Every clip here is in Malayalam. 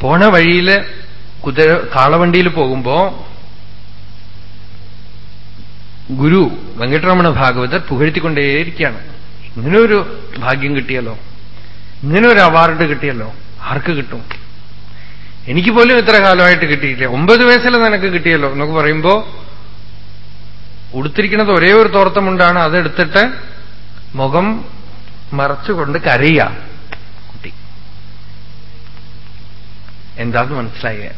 പോണ വഴിയിൽ കുതിര കാളവണ്ടിയിൽ പോകുമ്പോ ഗുരു വെങ്കട്ടരമണ ഭാഗവതർ പുകഴ്ത്തിക്കൊണ്ടേയിരിക്കുകയാണ്. ഇങ്ങനെ ഒരു ഭാഗ്യം കിട്ടിയല്ലോ. ഇങ്ങനെ ഒരു അവാർഡ് കിട്ടിയല്ലോ. ആർക്ക് കിട്ടും? എനിക്ക് പോലും ഇത്ര കാലമായിട്ട് കിട്ടിയില്ല ഒമ്പത് വയസ്സിൽ നിനക്ക് കിട്ടിയല്ലോ എന്നൊക്കെ പറയുമ്പോ ഉടുത്തിരിക്കുന്നത് ഒരേ ഒരു തോർത്തമുണ്ടാണ്. അതെടുത്തിട്ട് മുഖം മറച്ചുകൊണ്ട് കരയുക കുട്ടി എന്താന്ന് മനസ്സിലായി?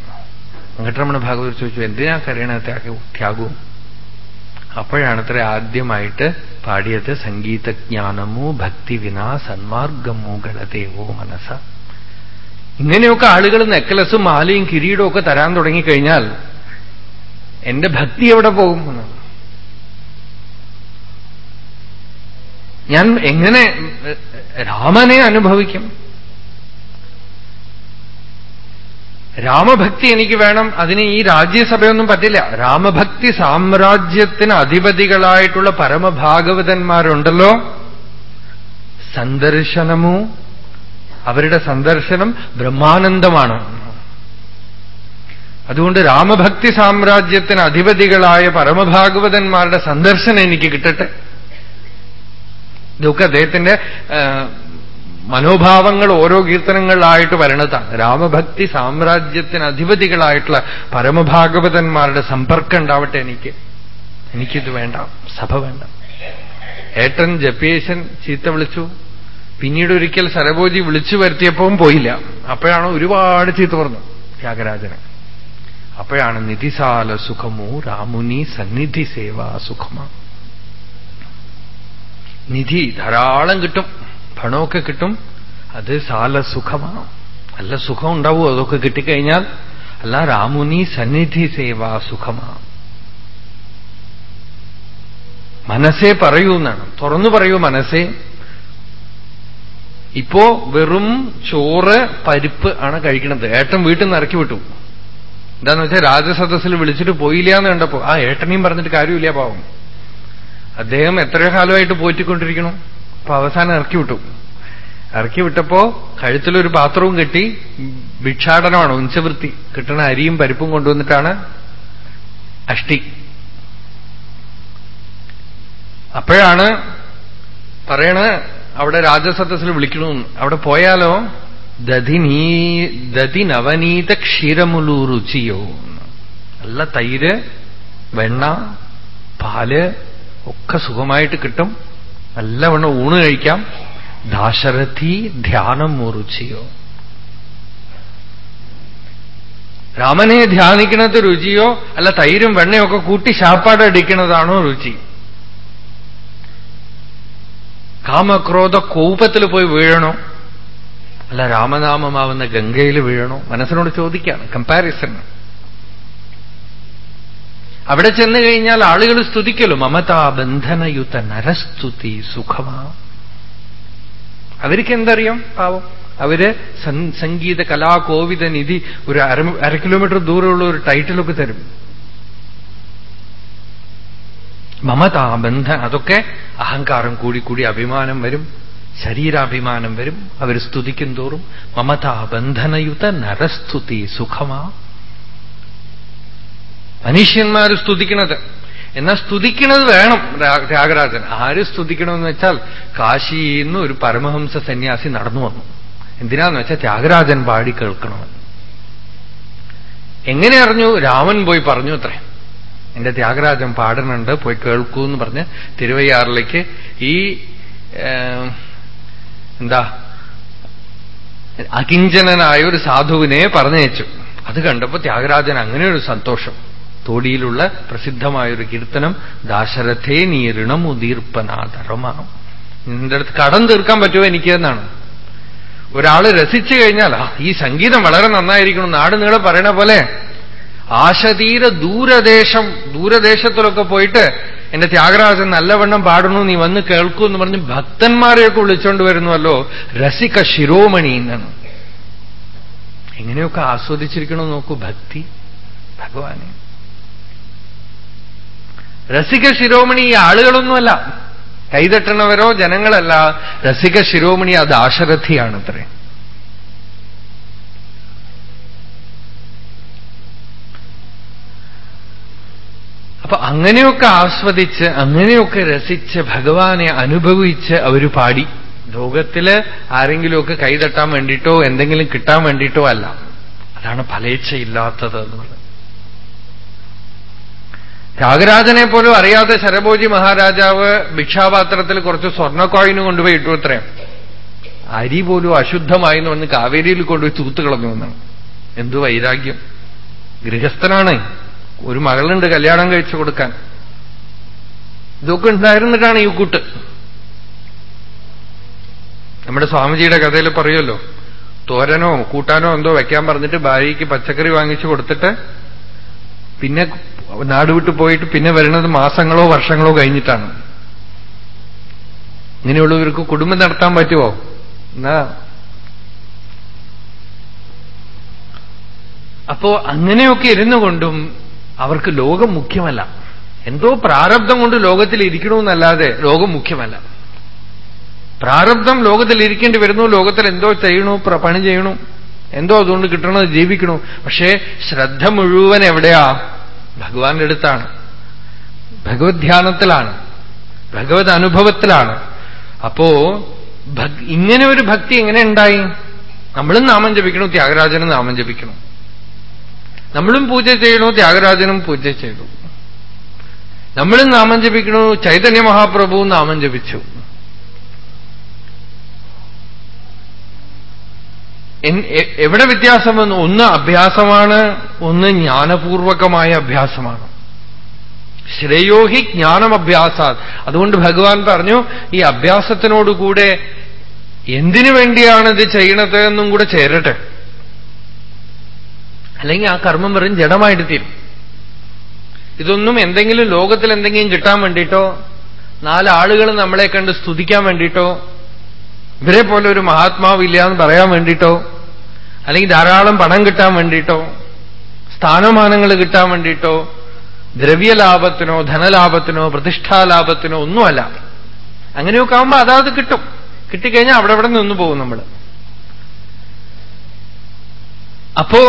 വെങ്കട്ടരമണ ഭാഗവതർ ചോദിച്ചു എന്തിനാ കരയണ ത്യാഗവും അപ്പോഴാണ് അത്ര ആദ്യമായിട്ട് പാടിയത് സംഗീതജ്ഞാനമോ ഭക്തി വിനാ സന്മാർഗമോ ഗളതേവോ മനസ്സ ഇങ്ങനെയൊക്കെ ആളുകൾ നെക്ലസും മാലയും കിരീടവും ഒക്കെ തരാൻ തുടങ്ങിക്കഴിഞ്ഞാൽ എന്റെ ഭക്തി എവിടെ പോകും ഞാൻ എങ്ങനെ രാമനെ അനുഭവിക്കും? രാമഭക്തി എനിക്ക് വേണം അതിന് ഈ രാജ്യസഭയൊന്നും പറ്റില്ല. രാമഭക്തി സാമ്രാജ്യത്തിന് അധിപതികളായിട്ടുള്ള പരമഭാഗവതന്മാരുണ്ടല്ലോ. സന്ദർശനമോ? അവരുടെ സന്ദർശനം ബ്രഹ്മാനന്ദമാണ്. അതുകൊണ്ട് രാമഭക്തി സാമ്രാജ്യത്തിന് അധിപതികളായ പരമഭാഗവതന്മാരുടെ സന്ദർശനം എനിക്ക് കിട്ടട്ടെ. ഇതൊക്കെ അദ്ദേഹത്തിന്റെ മനോഭാവങ്ങൾ ഓരോ കീർത്തനങ്ങളിലായിട്ട് വരണതാണ്. രാമഭക്തി സാമ്രാജ്യത്തിന് അധിപതികളായിട്ടുള്ള പരമഭാഗവതന്മാരുടെ സമ്പർക്കം ഉണ്ടാവട്ടെ എനിക്ക്. എനിക്കിത് വേണ്ട. സഭ വേണ്ട. ഏട്ടൻ ജപ്പേശൻ ചീത്ത വിളിച്ചു. പിന്നീട് ഒരിക്കൽ സരഭോജി വിളിച്ചു വരുത്തിയപ്പോഴും പോയില്ല. അപ്പോഴാണ് ഒരുപാട് ചീത്ത പറഞ്ഞു ത്യാഗരാജന്. അപ്പോഴാണ് നിധിസാല സുഖമോ? രാമുനി സന്നിധി സേവാ സുഖമാ. നിധി ധാരാളം കിട്ടും. പണമൊക്കെ കിട്ടും. അത് സാല സുഖമാണ് നല്ല സുഖം ഉണ്ടാവും? അതൊക്കെ കിട്ടിക്കഴിഞ്ഞാൽ അല്ല രാമുനി സന്നിധി സേവാ സുഖമാണ്? മനസ്സേ പറയൂ എന്നാണ്. തുറന്നു പറയൂ മനസ്സേ. ഇപ്പോ വെറും ചോറ് പരിപ്പ് ആണ് കഴിക്കുന്നത്. ഏട്ടൻ വീട്ടിൽ നിന്ന് ഇറക്കി വിട്ടു. എന്താന്ന് വെച്ചാൽ രാജസദസ്സിൽ വിളിച്ചിട്ട് പോയില്ല എന്ന് കണ്ടപ്പോ ആ ഏട്ടനെയും പറഞ്ഞിട്ട് കാര്യമില്ല പാവം. അദ്ദേഹം എത്രയോ കാലമായിട്ട് പോറ്റിക്കൊണ്ടിരിക്കണം അപ്പൊ അവസാനം ഇറക്കി വിട്ടു. ഇറക്കി വിട്ടപ്പോ കഴുത്തിലൊരു പാത്രവും കെട്ടി ഭിക്ഷാടനമാണ് ഉഞ്ചവൃത്തി കിട്ടണ അരിയും പരിപ്പും കൊണ്ടുവന്നിട്ടാണ് അഷ്ടി. അപ്പോഴാണ് പറയണ അവിടെ രാജസദസ്സിൽ വിളിക്കണമെന്ന് അവിടെ പോയാലോ? ദധിനീ ദധി നവനീത ക്ഷീരമുലു രുചിയോ. നല്ല തൈര് വെണ്ണ പാൽ ഒക്കെ സുഖമായിട്ട് കിട്ടും. നല്ലവണ്ണം ഊണ് കഴിക്കാം. ദാശരഥി ധ്യാനം രുചിയോ രാമനെ ധ്യാനിക്കുന്നത് രുചിയോ അല്ല തൈരും വെണ്ണയൊക്കെ കൂട്ടി ശാപ്പാടടിക്കുന്നതാണോ രുചി. കാമക്രോധ കോപത്തിൽ പോയി വീഴണോ? അല്ല രാമനാമമാവുന്ന ഗംഗയിൽ വീഴണോ? മനസ്സിനോട് ചോദിക്കുകയാണ് കമ്പാരിസൺ അവിടെ ചെന്ന് കഴിഞ്ഞാൽ ആളുകൾ സ്തുതിക്കലും. മമതാ ബന്ധനയുത നരസ്തുതി സുഖമാ. അവർക്ക് എന്തറിയാം പാവം? അവർ സംഗീത കലാകോവിത നിധി ഒരു അര അര കിലോമീറ്റർ ദൂരമുള്ള ഒരു ടൈറ്റിലൊക്കെ തരും. മമതാ ബന്ധ അതൊക്കെ അഹങ്കാരം കൂടിക്കൂടി അഭിമാനം വരും. ശരീരാഭിമാനം വരും. അവർ സ്തുതിക്കും തോറും. മമതാ ബന്ധനയുത നരസ്തുതി സുഖമാ. മനുഷ്യന്മാർ സ്തുതിക്കണത്. എന്നാ സ്തുതിക്കണത് വേണം ത്യാഗരാജൻ. ആര് സ്തുതിക്കണമെന്ന് വെച്ചാൽ കാശിയിൽ നിന്ന് ഒരു പരമഹംസ സന്യാസി നടന്നു വന്നു. എന്തിനാന്ന് വെച്ചാൽ ത്യാഗരാജൻ പാടി കേൾക്കണമെന്ന് എങ്ങനെ അറിഞ്ഞു? രാമൻ പോയി പറഞ്ഞു അത്രേ. എന്റെ ത്യാഗരാജൻ പാടുന്നുണ്ട് പോയി കേൾക്കൂ എന്ന് പറഞ്ഞ് തിരുവയ്യാറിലേക്ക് ഈ എന്താ അകിഞ്ചനായ ഒരു സാധുവിനെ പറഞ്ഞയച്ചു. അത് കണ്ടപ്പോ ത്യാഗരാജൻ അങ്ങനെ ഒരു സന്തോഷം. തോടിയിലുള്ള പ്രസിദ്ധമായൊരു കീർത്തനം ദാശരഥേ നീ ഉദീർപ്പനാതരമാണ് നിന്റെ അടുത്ത് കടം തീർക്കാൻ പറ്റുമോ എനിക്ക് എന്നാണ് ഒരാൾ രസിച്ചു കഴിഞ്ഞാൽ ഈ സംഗീതം വളരെ നന്നായിരിക്കണം നാട് നീളെ പറയണ പോലെ ആശതീര ദൂരദേശം ദൂരദേശത്തിലൊക്കെ പോയിട്ട് എന്റെ ത്യാഗരാജൻ നല്ലവണ്ണം പാടണു നീ വന്ന് കേൾക്കൂ എന്ന് പറഞ്ഞ് ഭക്തന്മാരെയൊക്കെ വിളിച്ചോണ്ട് വരുന്നുവല്ലോ രസിക ശിരോമണി എന്നാണ്. എങ്ങനെയൊക്കെ ആസ്വദിച്ചിരിക്കണോ നോക്കൂ ഭക്തി ഭഗവാനെ. രസിക ശിരോമണി ഈ ആളുകളൊന്നുമല്ല. കൈതട്ടണവരോ ജനങ്ങളല്ല. രസിക ശിരോമണി അത് ആശരഥിയാണത്രേ. അപ്പൊ അങ്ങനെയൊക്കെ ആസ്വദിച്ച് അങ്ങനെയൊക്കെ രസിച്ച് ഭഗവാനെ അനുഭവിച്ച് അവർ പാടി. ലോകത്തിൽ ആരെങ്കിലുമൊക്കെ കൈതട്ടാൻ വേണ്ടിയിട്ടോ എന്തെങ്കിലും കിട്ടാൻ വേണ്ടിയിട്ടോ അല്ല. അതാണ് ഫലേച്ഛയില്ലാത്തത് എന്നുള്ളത് ത്യാഗരാജനെ പോലും അറിയാതെ ശരഭോജി മഹാരാജാവ് ഭിക്ഷാപാത്രത്തിൽ കുറച്ച് സ്വർണ കോയിന് കൊണ്ടുപോയി ഇട്ടു അത്രയും അരി പോലും അശുദ്ധമായി എന്ന് വന്ന് കാവേരിയിൽ കൊണ്ടുപോയി തൂത്ത് കളഞ്ഞു എന്നാണ് എന്തു വൈരാഗ്യം. ഗൃഹസ്ഥനാണ്. ഒരു മകളുണ്ട് കല്യാണം കഴിച്ചു കൊടുക്കാൻ. ഇതൊക്കെ ഉണ്ടായിരുന്നിട്ടാണ് ഈ കൂട്ട്. നമ്മുടെ സ്വാമിജിയുടെ കഥയിൽ പറയുമല്ലോ തോരനോ കൂട്ടാനോ എന്തോ വെക്കാൻ പറഞ്ഞിട്ട് ഭാര്യയ്ക്ക് പച്ചക്കറി വാങ്ങിച്ചു കൊടുത്തിട്ട് പിന്നെ നാട് വിട്ടു പോയിട്ട് പിന്നെ വരുന്നത് മാസങ്ങളോ വർഷങ്ങളോ കഴിഞ്ഞിട്ടാണ്. ഇങ്ങനെയുള്ളവർക്ക് കുടുംബം നടത്താൻ പറ്റുമോ എന്നാ. അപ്പോ അങ്ങനെയൊക്കെ ഇരുന്നു കൊണ്ടും അവർക്ക് ലോകം മുഖ്യമല്ല. എന്തോ പ്രാരബ്ധം കൊണ്ട് ലോകത്തിൽ ഇരിക്കണമെന്നല്ലാതെ ലോകം മുഖ്യമല്ല. പ്രാരബ്ധം ലോകത്തിൽ ഇരിക്കേണ്ടി വരുന്നു ലോകത്തിൽ എന്തോ ചെയ്യണു പണി ചെയ്യണു. എന്തോ അതുകൊണ്ട് കിട്ടണത് ജീവിക്കണു. പക്ഷേ ശ്രദ്ധ മുഴുവൻ എവിടെയാ? ഭഗവാന്റെ അടുത്താണ്. ഭഗവത് ധ്യാനത്തിലാണ് ഭഗവത് അനുഭവത്തിലാണ്. അപ്പോ ഇങ്ങനെ ഒരു ഭക്തി എങ്ങനെ ഉണ്ടായി? നമ്മളും നാമം ജപിക്കണു ത്യാഗരാജനും നാമം ജപിക്കണം. നമ്മളും പൂജ ചെയ്യണു ത്യാഗരാജനും പൂജ ചെയ്തു. നമ്മളും നാമം ജപിക്കണു ചൈതന്യ മഹാപ്രഭുവും നാമം ജപിച്ചു. എവിടെ വ്യത്യാസം വന്നു? ഒന്ന് അഭ്യാസമാണ് ഒന്ന് ജ്ഞാനപൂർവകമായ അഭ്യാസമാണ്. ശ്രേയോഹി ജ്ഞാനമഭ്യാസ അതുകൊണ്ട് ഭഗവാൻ പറഞ്ഞു ഈ അഭ്യാസത്തിനോടുകൂടെ എന്തിനു വേണ്ടിയാണ് ഇത് ചെയ്യണത് എന്നും കൂടെ ചേരട്ടെ. അല്ലെങ്കിൽ ആ കർമ്മം വെറും ജഡമായിട്ട് തീരും. ഇതൊന്നും എന്തെങ്കിലും ലോകത്തിൽ എന്തെങ്കിലും കിട്ടാൻ വേണ്ടിയിട്ടോ നാലാളുകൾ നമ്മളെ കണ്ട് സ്തുതിക്കാൻ വേണ്ടിയിട്ടോ ഇവരെ പോലെ ഒരു മഹാത്മാവില്ല എന്ന് പറയാൻ വേണ്ടിയിട്ടോ അല്ലെങ്കിൽ ധാരാളം പണം കിട്ടാൻ വേണ്ടിയിട്ടോ സ്ഥാനമാനങ്ങൾ കിട്ടാൻ വേണ്ടിയിട്ടോ ദ്രവ്യലാഭത്തിനോ ധനലാഭത്തിനോ പ്രതിഷ്ഠാലാഭത്തിനോ ഒന്നുമല്ല. അങ്ങനെയൊക്കെ ആവുമ്പോൾ അതാത് കിട്ടും. കിട്ടിക്കഴിഞ്ഞാൽ അവിടെ അവിടെ നിന്ന് പോകും നമ്മൾ അപ്പോ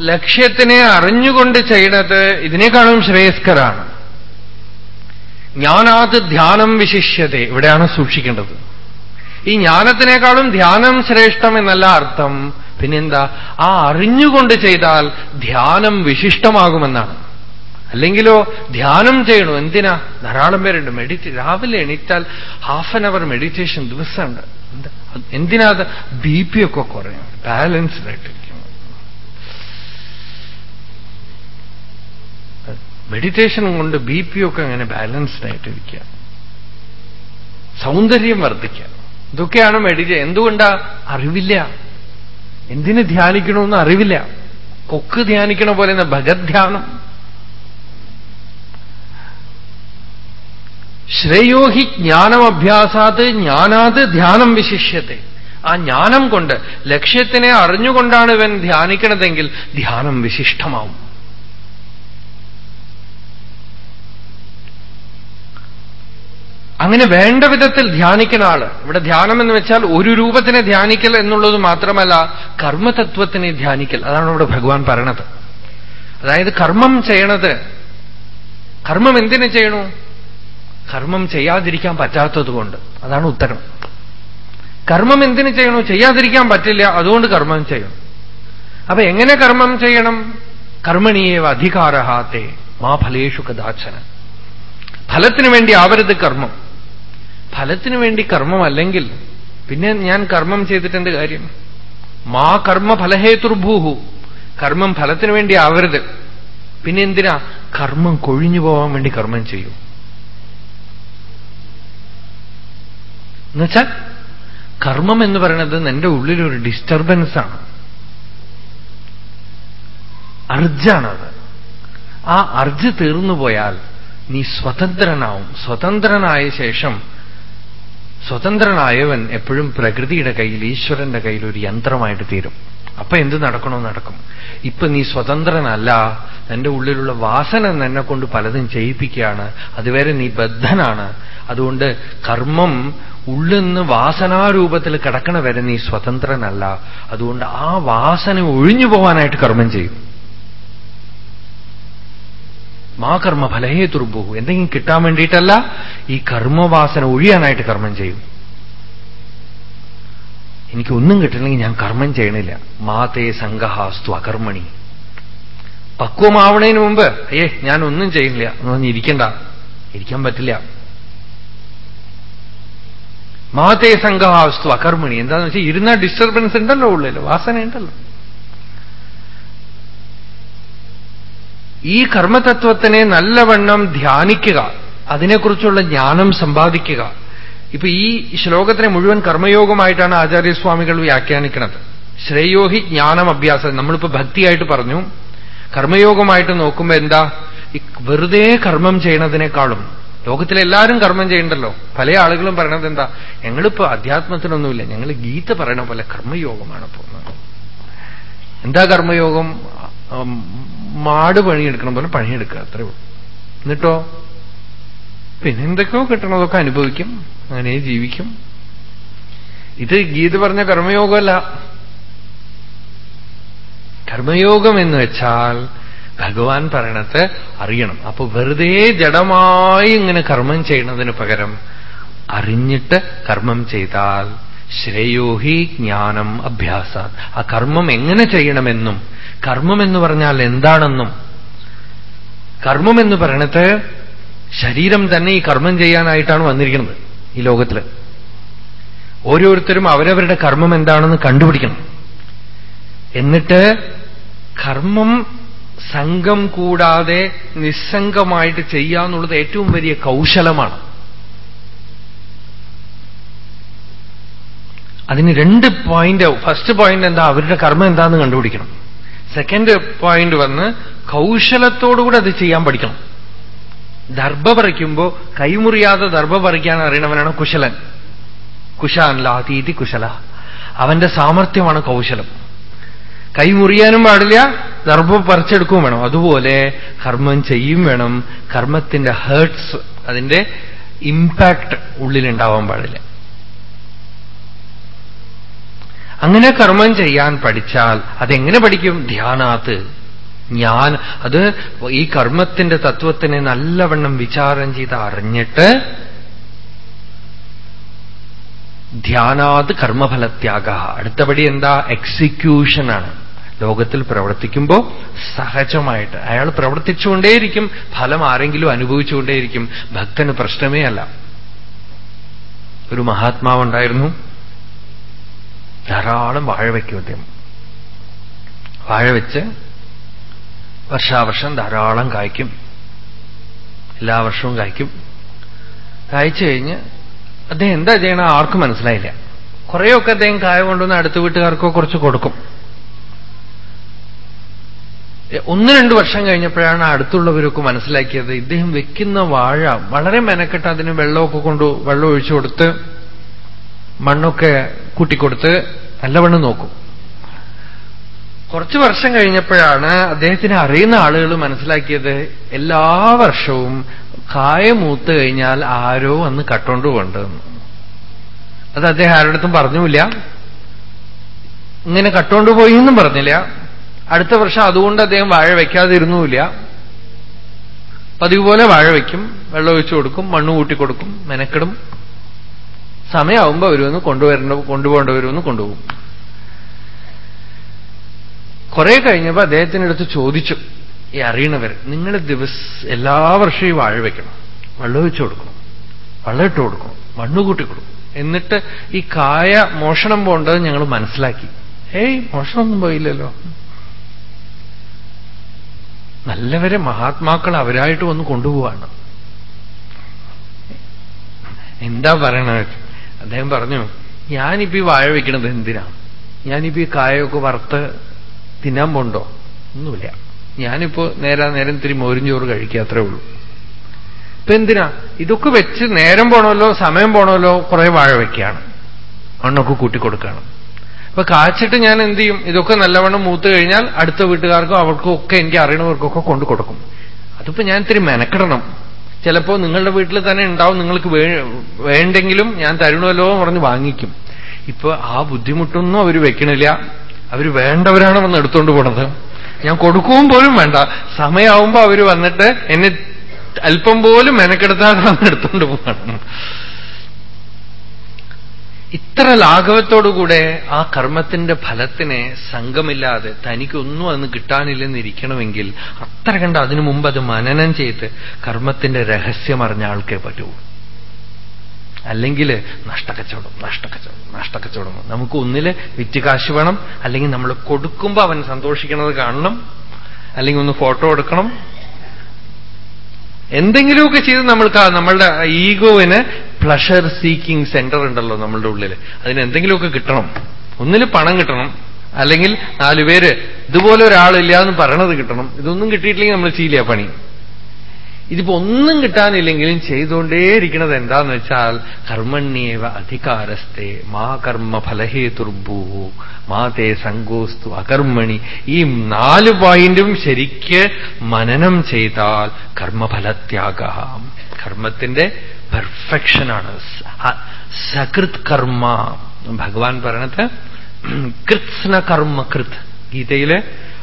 ലക്ഷ്യത്തിനെ അറിഞ്ഞുകൊണ്ട് ചെയ്യണത് ഇതിനേക്കാളും ശ്രേയസ്കരാണ്. ജ്ഞാനാത് ധ്യാനം വിശിഷ്യത ഇവിടെയാണ് സൂക്ഷിക്കേണ്ടത്. ഈ ജ്ഞാനത്തിനേക്കാളും ധ്യാനം ശ്രേഷ്ഠം എന്നല്ല അർത്ഥം. പിന്നെന്താ? ആ അറിഞ്ഞുകൊണ്ട് ചെയ്താൽ ധ്യാനം വിശിഷ്ടമാകുമെന്നാണ്. അല്ലെങ്കിലോ ധ്യാനം ചെയ്യണു. എന്തിനാ? ധാരാളം പേരുണ്ട്. മെഡിറ്റേ രാവിലെ എണീറ്റാൽ ഹാഫ് ആൻ അവർ മെഡിറ്റേഷൻ ദിവസമുണ്ട്. എന്തിനാ അത്? ബി പി ഒക്കെ കുറയും. ബാലൻസ്ഡ് ആയിട്ട് മെഡിറ്റേഷൻ കൊണ്ട് ബി പി ഒക്കെ അങ്ങനെ ബാലൻസ്ഡ് ആയിട്ടിരിക്കുക. സൗന്ദര്യം വർദ്ധിക്കുക. ഇതൊക്കെയാണ് മെഡിറ്റേ എന്തുകൊണ്ടാ? അറിവില്ല. എന്തിന് ധ്യാനിക്കണമെന്ന് അറിവില്ല. കൊക്ക് ധ്യാനിക്കണ പോലെ ഭഗദ്ധ്യാനം ശ്രേയോ ഹി ജ്ഞാനമഭ്യാസാത് ജ്ഞാനാത് ധ്യാനം വിശിഷ്യത്തെ. ആ ജ്ഞാനം കൊണ്ട് ലക്ഷ്യത്തിനെ അറിഞ്ഞുകൊണ്ടാണ് ഇവൻ ധ്യാനിക്കണതെങ്കിൽ ധ്യാനം വിശിഷ്ടമാവും. അങ്ങനെ വേണ്ട വിധത്തിൽ ധ്യാനിക്കുന്ന ആൾ. ഇവിടെ ധ്യാനം എന്ന് വെച്ചാൽ ഒരു രൂപത്തിനെ ധ്യാനിക്കൽ എന്നുള്ളത് മാത്രമല്ല കർമ്മതത്വത്തിനെ ധ്യാനിക്കൽ. അതാണ് ഇവിടെ ഭഗവാൻ പറയണത്. അതായത് കർമ്മം ചെയ്യണത്. കർമ്മം എന്തിനു ചെയ്യണു? കർമ്മം ചെയ്യാതിരിക്കാൻ പറ്റാത്തതുകൊണ്ട് അതാണ് ഉത്തരം. കർമ്മം എന്തിനു ചെയ്യണു? ചെയ്യാതിരിക്കാൻ പറ്റില്ല. അതുകൊണ്ട് കർമ്മം ചെയ്യണം അപ്പൊ എങ്ങനെ കർമ്മം ചെയ്യണം? കർമ്മണീയവ അധികാരഹാത്തെ മാ ഫലേഷു കഥാച്ഛന ഫലത്തിനു വേണ്ടി ആവരുത് കർമ്മം. ഫലത്തിനു വേണ്ടി കർമ്മമല്ലെങ്കിൽ പിന്നെ ഞാൻ കർമ്മം ചെയ്തിട്ടെന്ത് കാര്യം? മാ കർമ്മ ഫലഹേതുർഭൂഹു. കർമ്മം ഫലത്തിനു വേണ്ടി ആവരുത്. പിന്നെ എന്തിനാ? കർമ്മം കൊഴിഞ്ഞു പോവാൻ വേണ്ടി കർമ്മം ചെയ്യൂ. എന്നുവെച്ചാൽ കർമ്മം എന്ന് പറയുന്നത് നിന്റെ ഉള്ളിലൊരു ഡിസ്റ്റർബൻസ് ആണ് അർജാണത്. ആ അർജ് തീർന്നു പോയാൽ നീ സ്വതന്ത്രനാവും. സ്വതന്ത്രനായ ശേഷം സ്വതന്ത്രനായവൻ എപ്പോഴും പ്രകൃതിയുടെ കയ്യിൽ ഈശ്വരന്റെ കയ്യിൽ ഒരു യന്ത്രമായിട്ട് തീരും. അപ്പൊ എന്ത് നടക്കണോ നടക്കും. ഇപ്പൊ നീ സ്വതന്ത്രനല്ല നിന്റെ ഉള്ളിലുള്ള വാസന എന്നെ കൊണ്ട് പലതും ചെയ്യിപ്പിക്കുകയാണ്. അതുവരെ നീ ബദ്ധനാണ്. അതുകൊണ്ട് കർമ്മം ഉള്ളിന്ന് വാസനാരൂപത്തിൽ കിടക്കണ വരെ നീ സ്വതന്ത്രനല്ല. അതുകൊണ്ട് ആ വാസന ഒഴിഞ്ഞു പോവാനായിട്ട് കർമ്മം ചെയ്യും. മാ കർമ്മ ഫലഹേ തുർബു എന്തെങ്കിലും കിട്ടാൻ വേണ്ടിയിട്ടല്ല ഈ കർമ്മവാസന ഒഴിയാനായിട്ട് കർമ്മം ചെയ്യും. എനിക്കൊന്നും കിട്ടണമെങ്കിൽ ഞാൻ കർമ്മം ചെയ്യണില്ല. മാതേ സംഘഹാസ്തു അകർമ്മണി. പക്വമാവണതിന് മുമ്പ് അയ്യേ ഞാൻ ഒന്നും എന്ന് പറഞ്ഞ് ഇരിക്കണ്ട. ഇരിക്കാൻ പറ്റില്ല. മാതേ സംഘഹാസ്തു അകർമ്മണി. എന്താന്ന് വെച്ചാൽ ഇരുന്ന ഡിസ്റ്റർബൻസ് ഉണ്ടല്ലോ ഉള്ളിൽ വാസന ഉണ്ടല്ലോ ഈ കർമ്മതത്വത്തിനെ നല്ലവണ്ണം ധ്യാനിക്കുക അതിനെക്കുറിച്ചുള്ള ജ്ഞാനം സമ്പാദിക്കുക. ഇപ്പൊ ഈ ശ്ലോകത്തിനെ മുഴുവൻ കർമ്മയോഗമായിട്ടാണ് ആചാര്യസ്വാമികൾ വ്യാഖ്യാനിക്കുന്നത്. ശ്രേയോഹി ജ്ഞാനം അഭ്യാസം നമ്മളിപ്പോ ഭക്തിയായിട്ട് പറഞ്ഞു. കർമ്മയോഗമായിട്ട് നോക്കുമ്പോ എന്താ? ഈ വെറുതെ കർമ്മം ചെയ്യണതിനേക്കാളും ലോകത്തിലെല്ലാവരും കർമ്മം ചെയ്യണ്ടല്ലോ. പല ആളുകളും പറയണത് എന്താ? ഞങ്ങളിപ്പോ അധ്യാത്മത്തിനൊന്നുമില്ല ഞങ്ങൾ ഗീത പറയണ പോലെ കർമ്മയോഗമാണ് പോകുന്നത്. എന്താ കർമ്മയോഗം? മാട് പണിയെടുക്കണം പോലെ പണിയെടുക്കുക അത്രേ ഉള്ളൂ. എന്നിട്ടോ? പിന്നെ എന്തൊക്കെയോ കിട്ടണതൊക്കെ അനുഭവിക്കും അങ്ങനെ ജീവിക്കും. ഇത് ഗീത പറഞ്ഞ കർമ്മയോഗമല്ല. കർമ്മയോഗം എന്ന് വെച്ചാൽ ഭഗവാൻ പറയണത് അറിയണം. അപ്പൊ വെറുതെ ജഡമായി ഇങ്ങനെ കർമ്മം ചെയ്യുന്നതിന് പകരം അറിഞ്ഞിട്ട് കർമ്മം ചെയ്താൽ ശ്രേയോഹി ജ്ഞാനം അഭ്യാസ. ആ കർമ്മം എങ്ങനെ ചെയ്യണമെന്നും കർമ്മം എന്ന് പറഞ്ഞാൽ എന്താണെന്നും കർമ്മം എന്ന് പറയണത് ശരീരം തന്നെ ഈ കർമ്മം ചെയ്യാനായിട്ടാണ് വന്നിരിക്കുന്നത് ഈ ലോകത്തിൽ ഓരോരുത്തരും അവരവരുടെ കർമ്മം എന്താണെന്ന് കണ്ടുപിടിക്കണം. എന്നിട്ട് കർമ്മം സംഘം കൂടാതെ നിസ്സംഗമായിട്ട് ചെയ്യാന്നുള്ളത് ഏറ്റവും വലിയ കൗശലമാണ്. അതിന് രണ്ട് പോയിന്റ് ഫസ്റ്റ് പോയിന്റ് എന്താ? അവരുടെ കർമ്മം എന്താന്ന് കണ്ടുപിടിക്കണം. സെക്കൻഡ് പോയിന്റ് വന്ന് കൗശലത്തോടുകൂടെ അത് ചെയ്യാൻ പഠിക്കണം. ദർഭ പറിക്കുമ്പോ കൈമുറിയാതെ ദർഭ പറിക്കാൻ അറിയണവനാണ് കുശലൻ. കുശാൻ ലാതീതി കുശല. അവന്റെ സാമർഥ്യമാണ് കൗശലം. കൈമുറിയാനും പാടില്ല ദർഭ പറിച്ചെടുക്കുകയും വേണം. അതുപോലെ കർമ്മം ചെയ്യും വേണം. കർമ്മത്തിന്റെ ഹേർട്സ് അതിന്റെ ഇമ്പാക്ട് ഉള്ളിലുണ്ടാവാൻ പാടില്ല. അങ്ങനെ കർമ്മം ചെയ്യാൻ പഠിച്ചാൽ അതെങ്ങനെ പഠിക്കും? ധ്യാനാത്ത് ഞാൻ അത് ഈ കർമ്മത്തിന്റെ തത്വത്തിനെ നല്ലവണ്ണം വിചാരം ചെയ്ത് അറിഞ്ഞിട്ട് ധ്യാനാത് കർമ്മഫലത്യാഗ. അടുത്തപടി എന്താ? എക്സിക്യൂഷനാണ് ലോകത്തിൽ പ്രവർത്തിക്കുമ്പോൾ സഹജമായിട്ട് അയാൾ പ്രവർത്തിച്ചുകൊണ്ടേയിരിക്കും ഫലം ആരെങ്കിലും അനുഭവിച്ചുകൊണ്ടേയിരിക്കും. ഭക്തന് പ്രശ്നമേ അല്ല. ഒരു മഹാത്മാവുണ്ടായിരുന്നു. ധാരാളം വാഴ വയ്ക്കും അദ്ദേഹം വാഴ വെച്ച് വർഷാവർഷം ധാരാളം കായ്ക്കും. എല്ലാ വർഷവും കായ്ക്കും. കായ്ച്ചു കഴിഞ്ഞ് അദ്ദേഹം എന്താ ചെയ്യണം ആർക്കും മനസ്സിലായില്ല. കുറേയൊക്കെ അദ്ദേഹം കായ കൊണ്ടുവന്ന് അടുത്ത വീട്ടുകാർക്കോ കുറച്ച് കൊടുക്കും. ഒന്ന് രണ്ട് വർഷം കഴിഞ്ഞപ്പോഴാണ് അടുത്തുള്ളവരൊക്കെ മനസ്സിലാക്കിയത്. ഇദ്ദേഹം വെക്കുന്ന വാഴ വളരെ മെനക്കെട്ട് അതിന് വെള്ളമൊക്കെ കൊണ്ട് വെള്ളം ഒഴിച്ചു കൊടുത്ത് മണ്ണൊക്കെ കൂട്ടിക്കൊടുത്ത് നല്ലവണ്ണം നോക്കും. കുറച്ചു വർഷം കഴിഞ്ഞപ്പോഴാണ് അദ്ദേഹത്തിന് അറിയുന്ന ആളുകൾ മനസ്സിലാക്കിയത് എല്ലാ വർഷവും കായ മൂത്ത് കഴിഞ്ഞാൽ ആരോ കട്ടോണ്ട് കൊണ്ടെന്ന് അത് അദ്ദേഹം ആരോടത്തും പറഞ്ഞുമില്ല. ഇങ്ങനെ കട്ടോണ്ട് പോയി എന്നും പറഞ്ഞില്ല. അടുത്ത വർഷം അതുകൊണ്ട് അദ്ദേഹം വാഴ വയ്ക്കാതിരുന്നുമില്ല. പതിവ് പോലെ വാഴ വയ്ക്കും വെള്ളം ഒഴിച്ചു കൊടുക്കും മണ്ണ് കൂട്ടിക്കൊടുക്കും മെനക്കെടും. സമയമാവുമ്പോ വരുമെന്ന് കൊണ്ടുവരേണ്ട കൊണ്ടുപോകേണ്ടവരുമെന്ന് കൊണ്ടുപോകും. കുറെ കഴിഞ്ഞപ്പോ അദ്ദേഹത്തിനടുത്ത് ചോദിച്ചു ഈ അറിയണവർ നിങ്ങൾ ദിവസ എല്ലാ വർഷവും വാഴ വയ്ക്കണം വെള്ളം വെച്ചു കൊടുക്കണം. വെള്ളം ഇട്ട് കൊടുക്കണം. മണ്ണ് കൂട്ടി കൊടുക്കും എന്നിട്ട് ഈ കായ മോഷണം പോകേണ്ടത് ഞങ്ങൾ മനസ്സിലാക്കി. ഏയ് മോഷണമൊന്നും പോയില്ലല്ലോ. നല്ലവരെ മഹാത്മാക്കൾ അവരായിട്ട് വന്ന് കൊണ്ടുപോവാണ്. എന്താ പറയണത്? അദ്ദേഹം പറഞ്ഞു ഞാനിപ്പോ ഈ വാഴ വയ്ക്കണത് എന്തിനാ? ഞാനിപ്പോ ഈ കായൊക്കെ വറുത്ത് തിന്നാൻ പോണ്ടോ? ഒന്നുമില്ല. ഞാനിപ്പോ നേരാ നേരം ഇത്തിരി മോരിഞ്ചോറ് കഴിക്കുക അത്രേ ഉള്ളൂ. ഇപ്പൊ എന്തിനാ? ഇതൊക്കെ വെച്ച് നേരം പോണമല്ലോ സമയം പോണമല്ലോ കുറെ വാഴ വെക്കുകയാണ്. മണ്ണൊക്കെ കൂട്ടിക്കൊടുക്കുകയാണ്. അപ്പൊ കാച്ചിട്ട് ഞാൻ എന്ത് ചെയ്യും? ഇതൊക്കെ നല്ലവണ്ണം മൂത്ത് കഴിഞ്ഞാൽ അടുത്ത വീട്ടുകാർക്കും അവർക്കും ഒക്കെ എനിക്ക് അറിയണവർക്കൊക്കെ കൊണ്ടു കൊടുക്കും. അതിപ്പോ ഞാൻ ഇത്തിരി മെനക്കിടണം. ചിലപ്പോ നിങ്ങളുടെ വീട്ടിൽ തന്നെ ഉണ്ടാവും നിങ്ങൾക്ക് വേണ്ടെങ്കിലും ഞാൻ തരണമല്ലോ എന്ന് പറഞ്ഞ് വാങ്ങിക്കും. ഇപ്പൊ ആ ബുദ്ധിമുട്ടൊന്നും അവർ വെക്കണില്ല. അവർ വേണ്ടവരാണ് വന്ന് എടുത്തുകൊണ്ട് പോണത്. ഞാൻ കൊടുക്കുകയും പോലും വേണ്ട. സമയമാവുമ്പോ അവർ വന്നിട്ട് എന്നെ അല്പം പോലും മെനക്കെടുത്താതെ വന്ന് എടുത്തുകൊണ്ട് പോകണം ഇത്ര ലാഘവത്തോടുകൂടെ ആ കർമ്മത്തിന്റെ ഫലത്തിനെ സംഘമില്ലാതെ തനിക്കൊന്നും അന്ന് കിട്ടാനില്ലെന്നിരിക്കണമെങ്കിൽ അത്ര കണ്ട് അതിനു മുമ്പ് അത് മനനം ചെയ്ത് കർമ്മത്തിന്റെ രഹസ്യം അറിഞ്ഞ ആൾക്കേ പറ്റൂ. അല്ലെങ്കിൽ നഷ്ടക്കച്ചവടം നഷ്ടക്കച്ചവടം നഷ്ടക്കച്ചവടം. നമുക്ക് ഒന്നിൽ വിറ്റ് കാശ് വേണം. അല്ലെങ്കിൽ നമ്മൾ കൊടുക്കുമ്പോൾ അവൻ സന്തോഷിക്കുന്നത് കാണണം. അല്ലെങ്കിൽ ഒന്ന് ഫോട്ടോ എടുക്കണം. എന്തെങ്കിലുമൊക്കെ ചെയ്ത് നമ്മൾക്ക് നമ്മളുടെ ഈഗോവിന് പ്ലഷർ സീക്കിംഗ് സെന്റർ ഉണ്ടല്ലോ നമ്മളുടെ ഉള്ളിൽ അതിന് എന്തെങ്കിലുമൊക്കെ കിട്ടണം. ഒന്നിൽ പണം കിട്ടണം. അല്ലെങ്കിൽ നാലുപേര് ഇതുപോലെ ഒരാളില്ല എന്ന് പറയണത് കിട്ടണം. ഇതൊന്നും കിട്ടിയിട്ടില്ലെങ്കിൽ നമ്മൾ ചെയ്യില്ല പണി. ഇതിപ്പോ ഒന്നും കിട്ടാനില്ലെങ്കിലും ചെയ്തുകൊണ്ടേയിരിക്കുന്നത് എന്താന്ന് വെച്ചാൽ കർമ്മണ്യേവ അധികാരസ്ഥേ മാ കർമ്മ ഫലഹേതുർഭൂ മാ തേ സങ്കോസ്തു അകർമ്മണി. ഈ നാല് പോയിന്റും ശരിക്ക് മനനം ചെയ്താൽ കർമ്മഫലത്യാഗ. കർമ്മത്തിന്റെ പെർഫെക്ഷനാണ് സകൃത് കർമ്മ. ഭഗവാൻ പറയണത് കൃത്സ്ന കർമ്മ കൃത്. ഗീതയിൽ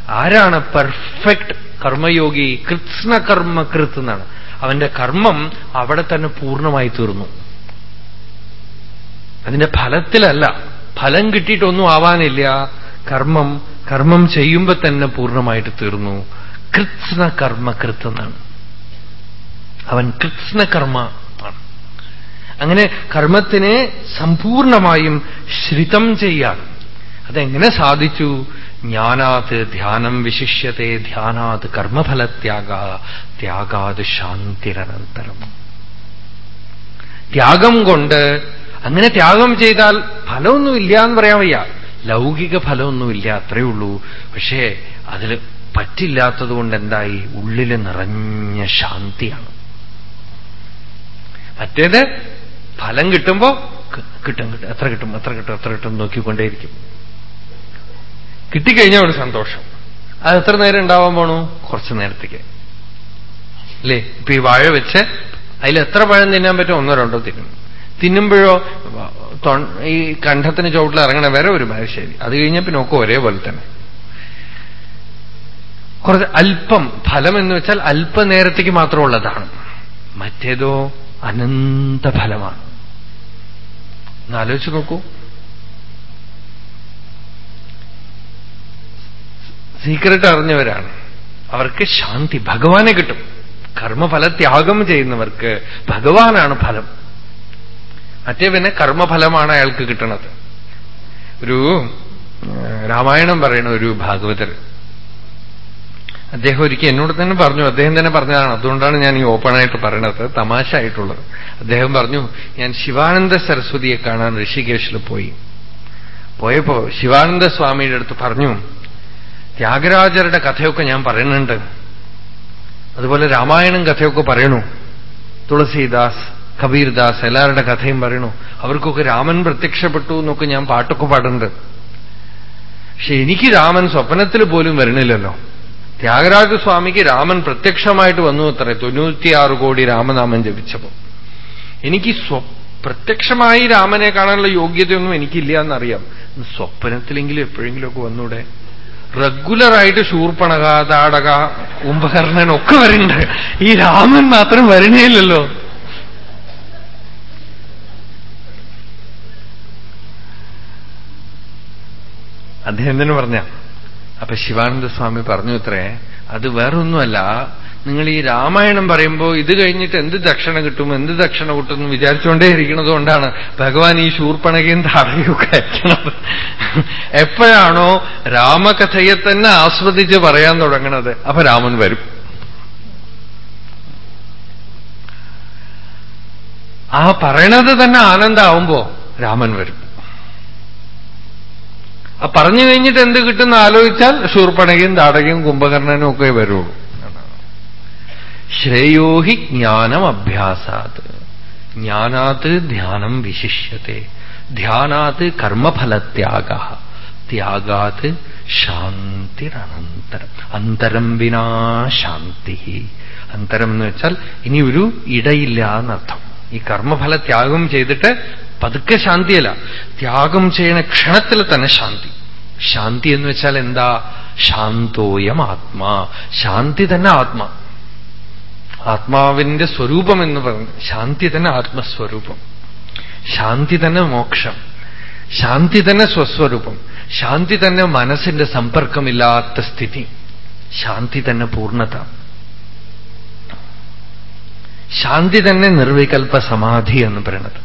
ആരാണ് പെർഫെക്റ്റ് കർമ്മയോഗി? കൃത്സ്ന കർമ്മ കൃത്ത് എന്നാണ്. അവന്റെ കർമ്മം അവിടെ തന്നെ പൂർണമായി തീർന്നു. അതിന്റെ ഫലത്തിലല്ല ഫലം കിട്ടിയിട്ടൊന്നും ആവാനില്ല. കർമ്മം കർമ്മം ചെയ്യുമ്പോ തന്നെ പൂർണമായിട്ട് തീർന്നു. കൃത്സ്ന കർമ്മ കൃത്ത് എന്നാണ്. അവൻ കൃത്സ്ന കർമ്മ അങ്ങനെ കർമ്മത്തിനെ സമ്പൂർണമായും ശ്രിതം ചെയ്യാൻ അതെങ്ങനെ സാധിച്ചു? ജ്ഞാനാത് ധ്യാനം വിശിഷ്യത്തെ ധ്യാനാത് കർമ്മഫലത്യാഗ ത്യാഗാത് ശാന്തിരനന്തരം. ത്യാഗം കൊണ്ട് അങ്ങനെ ത്യാഗം ചെയ്താൽ ഫലമൊന്നുമില്ല എന്ന് പറയാൻ വയ്യ. ലൗകിക ഫലമൊന്നുമില്ല അത്രയേ ഉള്ളൂ. പക്ഷേ അതിൽ പറ്റില്ലാത്തതുകൊണ്ട് എന്തായി? ഉള്ളിൽ നിറഞ്ഞ ശാന്തിയാണ്. മറ്റേത് ഫലം കിട്ടുമ്പോ കിട്ടും കിട്ടും. എത്ര കിട്ടും എത്ര കിട്ടും എത്ര കിട്ടും നോക്കിക്കൊണ്ടേയിരിക്കും. കിട്ടിക്കഴിഞ്ഞാൽ ഒരു സന്തോഷം. അത് എത്ര നേരം ഉണ്ടാവാൻ പോണു? കുറച്ച് നേരത്തേക്ക്. അല്ലേ? ഇപ്പൊ ഈ വാഴ വെച്ച് അതിൽ എത്ര പഴം തിന്നാൻ പറ്റും ഒന്നോ രണ്ടോ തിന്നും. തിന്നുമ്പോഴോ ഈ കണ്ഠത്തിന് ചുവട്ടിൽ ഇറങ്ങണ വരെ ഒരു ശരി. അത് കഴിഞ്ഞാൽ പിന്നെ ഒക്കെ ഒരേപോലെ തന്നെ. കുറച്ച് അല്പം ഫലം എന്ന് വെച്ചാൽ അല്പനേരത്തേക്ക് മാത്രമുള്ളതാണ്. മറ്റേതോ അനന്ത ഫലമാണ്. എന്നാലോചിച്ച് നോക്കൂ. സീക്രട്ട് അറിഞ്ഞവരാണ്. അവർക്ക് ശാന്തി ഭഗവാനെ കിട്ടും. കർമ്മഫലത്യാഗം ചെയ്യുന്നവർക്ക് ഭഗവാനാണ് ഫലം. മറ്റേ പിന്നെ കർമ്മഫലമാണ് അയാൾക്ക് കിട്ടണത്. ഒരു രാമായണം പറയുന്ന ഒരു ഭാഗവതർ അദ്ദേഹം ഒരിക്കൽ എന്നോട് തന്നെ പറഞ്ഞു അദ്ദേഹം തന്നെ പറഞ്ഞതാണ്. അതുകൊണ്ടാണ് ഞാൻ ഈ ഓപ്പണായിട്ട് പറയണത്. തമാശ ആയിട്ടുള്ളത് അദ്ദേഹം പറഞ്ഞു ഞാൻ ശിവാനന്ദ സരസ്വതിയെ കാണാൻ ഋഷികേശിൽ പോയി. പോയപ്പോ ശിവാനന്ദ സ്വാമിയുടെ അടുത്ത് പറഞ്ഞു ത്യാഗരാജരുടെ കഥയൊക്കെ ഞാൻ പറയുന്നുണ്ട്. അതുപോലെ രാമായണം കഥയൊക്കെ പറയണു. തുളസീദാസ് കബീർദാസ് എല്ലാവരുടെ കഥയും പറയണു. അവർക്കൊക്കെ രാമൻ പ്രത്യക്ഷപ്പെട്ടു എന്നൊക്കെ ഞാൻ പാട്ടൊക്കെ പാടുന്നുണ്ട്. പക്ഷെ എനിക്ക് രാമൻ സ്വപ്നത്തിൽ പോലും വരണില്ലല്ലോ ത്യാഗരാജസ്വാമിക്ക് രാമൻ പ്രത്യക്ഷമായിട്ട് വന്നു അത്ര തൊണ്ണൂറ്റിയാറ് കോടി രാമനാമം ജപിച്ചപ്പോ എനിക്ക് സ്വ പ്രത്യക്ഷമായി രാമനെ കാണാനുള്ള യോഗ്യതയൊന്നും എനിക്കില്ല എന്നറിയാം സ്വപ്നത്തിലെങ്കിലും എപ്പോഴെങ്കിലുമൊക്കെ വന്നൂടെ? റെഗുലറായിട്ട് ശൂർപ്പണക താടക കുംഭകർണൻ ഒക്കെ വരുന്നുണ്ട് ഈ രാമൻ മാത്രം വരണേയില്ലല്ലോ അദ്ദേഹം തന്നെ പറഞ്ഞ അപ്പൊ ശിവാനന്ദ സ്വാമി പറഞ്ഞു ഇത്രേ അത് വേറൊന്നുമല്ല. നിങ്ങൾ ഈ രാമായണം പറയുമ്പോൾ ഇത് കഴിഞ്ഞിട്ട് എന്ത് ദക്ഷിണ കിട്ടും എന്ത് ദക്ഷിണ കിട്ടും എന്ന് വിചാരിച്ചുകൊണ്ടേ ഇരിക്കുന്നത് കൊണ്ടാണ് ഭഗവാൻ ഈ ശൂർപ്പണകയും താടകയൊക്കെ അയക്കണത് എപ്പോഴാണോ രാമകഥയെ തന്നെ ആസ്വദിച്ച് പറയാൻ തുടങ്ങണത് അപ്പൊ രാമൻ വരും. ആ പറയണത് തന്നെ ആനന്ദാവുമ്പോ രാമൻ വരും. പറഞ്ഞു കഴിഞ്ഞിട്ട് എന്ത് കിട്ടുന്ന ആലോചിച്ചാൽ ശൂർപ്പണയും താടകയും കുംഭകർണനും ഒക്കെ വരുള്ളൂ. ശ്രേയോഹി ജ്ഞാനം അഭ്യാസാത്. ജ്ഞാനാത് ധ്യാനം വിശിഷ്യത്തെ. ധ്യാനാത് കർമ്മഫലത്യാഗ. ത്യാഗാത് ശാന്തിരനന്തരം. അന്തരം വിനാ ശാന്തി. അന്തരം എന്ന് വെച്ചാൽ ഇനി ഒരു ഇടയില്ല എന്നർത്ഥം. ഈ കർമ്മഫല ത്യാഗം ചെയ്തിട്ട് പതുക്കെ ശാന്തിയല്ല. ത്യാഗം ചെയ്യണ ക്ഷണത്തിൽ തന്നെ ശാന്തി. ശാന്തി എന്ന് വെച്ചാൽ എന്താ? ശാന്തോയം ആത്മാ. ശാന്തി തന്നെ ആത്മ. ആത്മാവിന്റെ സ്വരൂപം എന്ന് പറഞ്ഞു ശാന്തി തന്നെ ആത്മസ്വരൂപം. ശാന്തി തന്നെ മോക്ഷം. ശാന്തി തന്നെ സ്വസ്വരൂപം. ശാന്തി തന്നെ മനസ്സിന്റെ സമ്പർക്കമില്ലാത്ത സ്ഥിതി. ശാന്തി തന്നെ പൂർണത. ശാന്തി തന്നെ നിർവികൽപ്പ സമാധി എന്ന് പറയുന്നത്.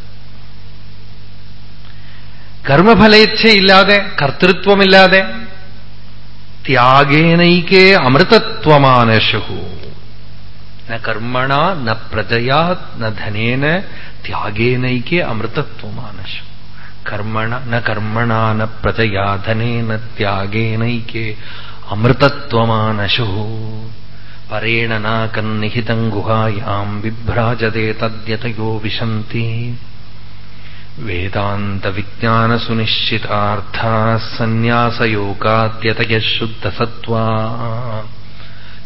കർമ്മഫലേച്ഛയില്ലാതെ കർത്തൃത്വമില്ലാതെ ത്യാഗേനൈകേ അമൃതത്വമാനശു ന കർമ്മണ ന പ്രജയാ ന ധനേന ത്യാഗേനൈകേ അമൃതത്വമാനശു കർമ്മണ ന കർമ്മണ ന പ്രജയാ ധനേന ത്യാഗേനൈകേ അമൃതത്വമാനശു പരേണ നാകന്നിഹിതം ഗുഹായാം വിഭ്രാജതേ തദ്യതയോ വിശന്തി. वेदान्तविज्ञानसुनिश्चितार्थाः सन्न्यासयोगाद्यतयः शुद्धसत्त्वा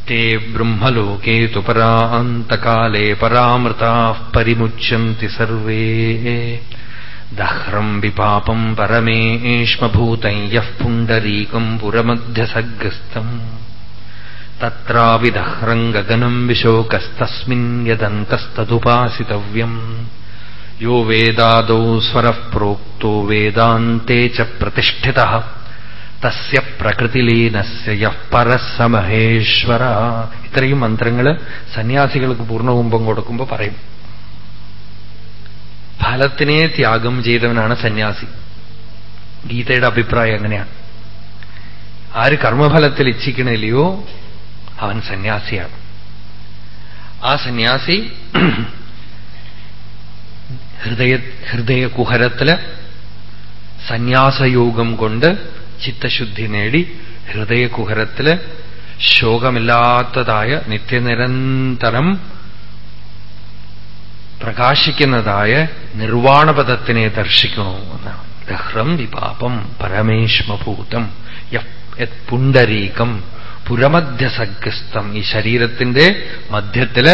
ते ब्रह्मलोके तु परान्तकाले परामृताः परिमुच्यन्ति सर्वे दह्रम् विपापम् परमेष्मभूतम् यः पुण्डरीकम् पुरमध्यसग्रस्तम् तत्राविदह्रम् गगनम् विशोकस्तस्मिन् यदन्तस्तदुपासितव्यम् യോ വേദാദൗ സ്വരഃ പ്രോക്തോ വേദാന്തേ ച പ്രതിഷ്ഠിത തസ്യ പ്രകൃതിലീനസ്യ യഃ പരസമഹേശ്വര ഇത്രയും മന്ത്രങ്ങൾ സന്യാസികൾക്ക് പൂർണകുംഭം കൊടുക്കുമ്പോൾ പറയും. ഫലത്തിനെ ത്യാഗം ചെയ്തവനാണ് സന്യാസി. ഗീതയുടെ അഭിപ്രായം എങ്ങനെയാണ് ആര് കർമ്മഫലത്തിൽ ഇച്ഛിക്കണില്ലയോ അവൻ സന്യാസിയാണ്. ആ സന്യാസി ഹൃദയ ഹൃദയകുഹരത്തിൽ സന്യാസയോഗം കൊണ്ട് ചിത്തശുദ്ധി നേടി ഹൃദയകുഹരത്തിൽ ശോകമില്ലാത്തതായ നിത്യനിരന്തരം പ്രകാശിക്കുന്നതായ നിർവാണപദത്തിനെ ദർശിക്കണോ എന്നാണ് ദഹ്രം വിപാപം പരമേഷ്മഭൂതം പുണ്ടരീകം പുരമധ്യസഗ്രസ്തം ഈ ശരീരത്തിന്റെ മധ്യത്തിൽ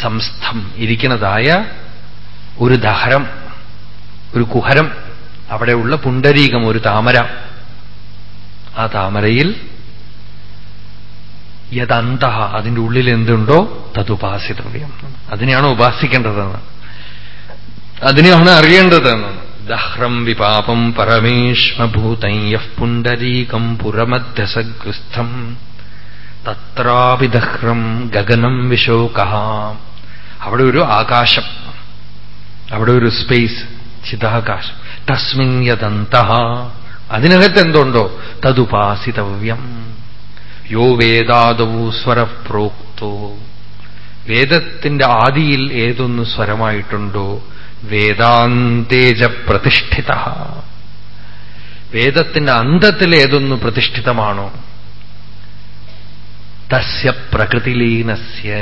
സംസ്ഥം ഇരിക്കുന്നതായ ഒരു ദഹരം ഒരു കുഹരം അവിടെയുള്ള പുണ്ടരീകം ഒരു താമര. ആ താമരയിൽ യഥന്ത അതിന്റെ ഉള്ളിൽ എന്തുണ്ടോ തതുപാസിതവ്യം അതിനെയാണ് ഉപാസിക്കേണ്ടതെന്ന്? അതിനെയാണ് അറിയേണ്ടതെന്ന്. ദഹ്രം വിപാപം പരമേഷ്മഭൂതം യഃ പുണ്ടരീകം പുരമധ്യസഗൃസ്ഥം തത്രാവിദഹ്രം ഗഗനം വിശോക അവിടെ ഒരു ആകാശം. അവിടെ ഒരു സ്പേസ് ചിതാകാശം തസ്മിൻ യദന്ത അതിനകത്ത് എന്തുണ്ടോ തതുപാസിതവ്യം യോ വേദാദവു സ്വരപ്രോക്തോ. വേദത്തിന്റെ ആദിയിൽ ഏതൊന്ന് സ്വരമായിട്ടുണ്ടോ? വേദാന്തേജ പ്രതിഷ്ഠിത വേദത്തിന്റെ അന്തത്തിൽ ഏതൊന്ന് പ്രതിഷ്ഠിതമാണോ? തസ്യ പ്രകൃതിലീനസ്യ.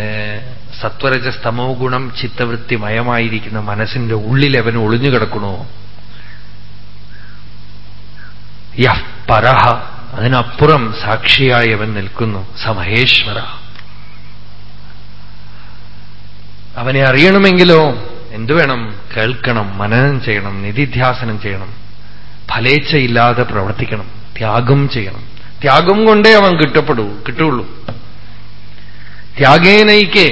സത്വരജസ്തമോ ഗുണം ചിത്തവൃത്തിമയമായിരിക്കുന്ന മനസ്സിന്റെ ഉള്ളിൽ അവൻ ഒളിഞ്ഞു കിടക്കണോ? യഹ് പരഹ അതിനപ്പുറം സാക്ഷിയായി അവൻ നിൽക്കുന്നു. സമഹേശ്വര അവനെ അറിയണമെങ്കിലോ? എന്തു വേണം? കേൾക്കണം മനനം ചെയ്യണം നിധിധ്യാസനം ചെയ്യണം. ഫലേച്ഛയില്ലാതെ പ്രവർത്തിക്കണം ത്യാഗം ചെയ്യണം. ത്യാഗം കൊണ്ടേ അവൻ കിട്ടപ്പെടൂ കിട്ടുള്ളൂ. ത്യാഗേനൈക്കേ.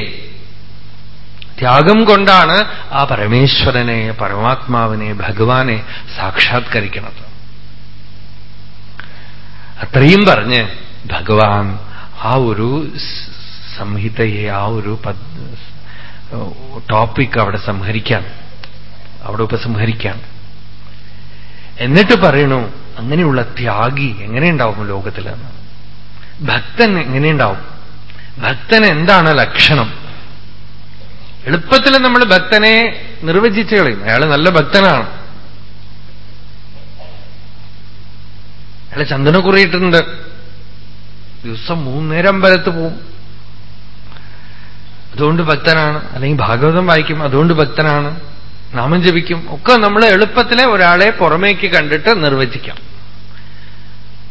ത്യാഗം കൊണ്ടാണ് ആ പരമേശ്വരനെ പരമാത്മാവിനെ ഭഗവാനെ സാക്ഷാത്കരിക്കുന്നത് അത്രയും പറഞ്ഞ് ഭഗവാൻ ആ ഒരു സംഹിതയെ ആ ഒരു ടോപ്പിക് അവിടെ സംഹരിക്കാൻ അവിടെ ഉപസംഹരിക്കാൻ. എന്നിട്ട് പറയണു അങ്ങനെയുള്ള ത്യാഗി എങ്ങനെയുണ്ടാവും ലോകത്തിൽ ഭക്തൻ എങ്ങനെയുണ്ടാവും? ഭക്തന് എന്താണ് ലക്ഷണം? എളുപ്പത്തിൽ നമ്മൾ ഭക്തനെ നിർവചിച്ചു കളയും. അയാൾ നല്ല ഭക്തനാണ്. അയാൾ ചന്ദന കുറിയിട്ടുണ്ട്. ദിവസം മൂന്നേരം അമ്പലത്ത് പോവും. അതുകൊണ്ട് ഭക്തനാണ്. അല്ലെങ്കിൽ ഭാഗവതം വായിക്കും. അതുകൊണ്ട് ഭക്തനാണ്. നാമം ജപിക്കും. ഒക്കെ നമ്മൾ എളുപ്പത്തിലെ ഒരാളെ പുറമേക്ക് കണ്ടിട്ട് നിർവചിക്കാം.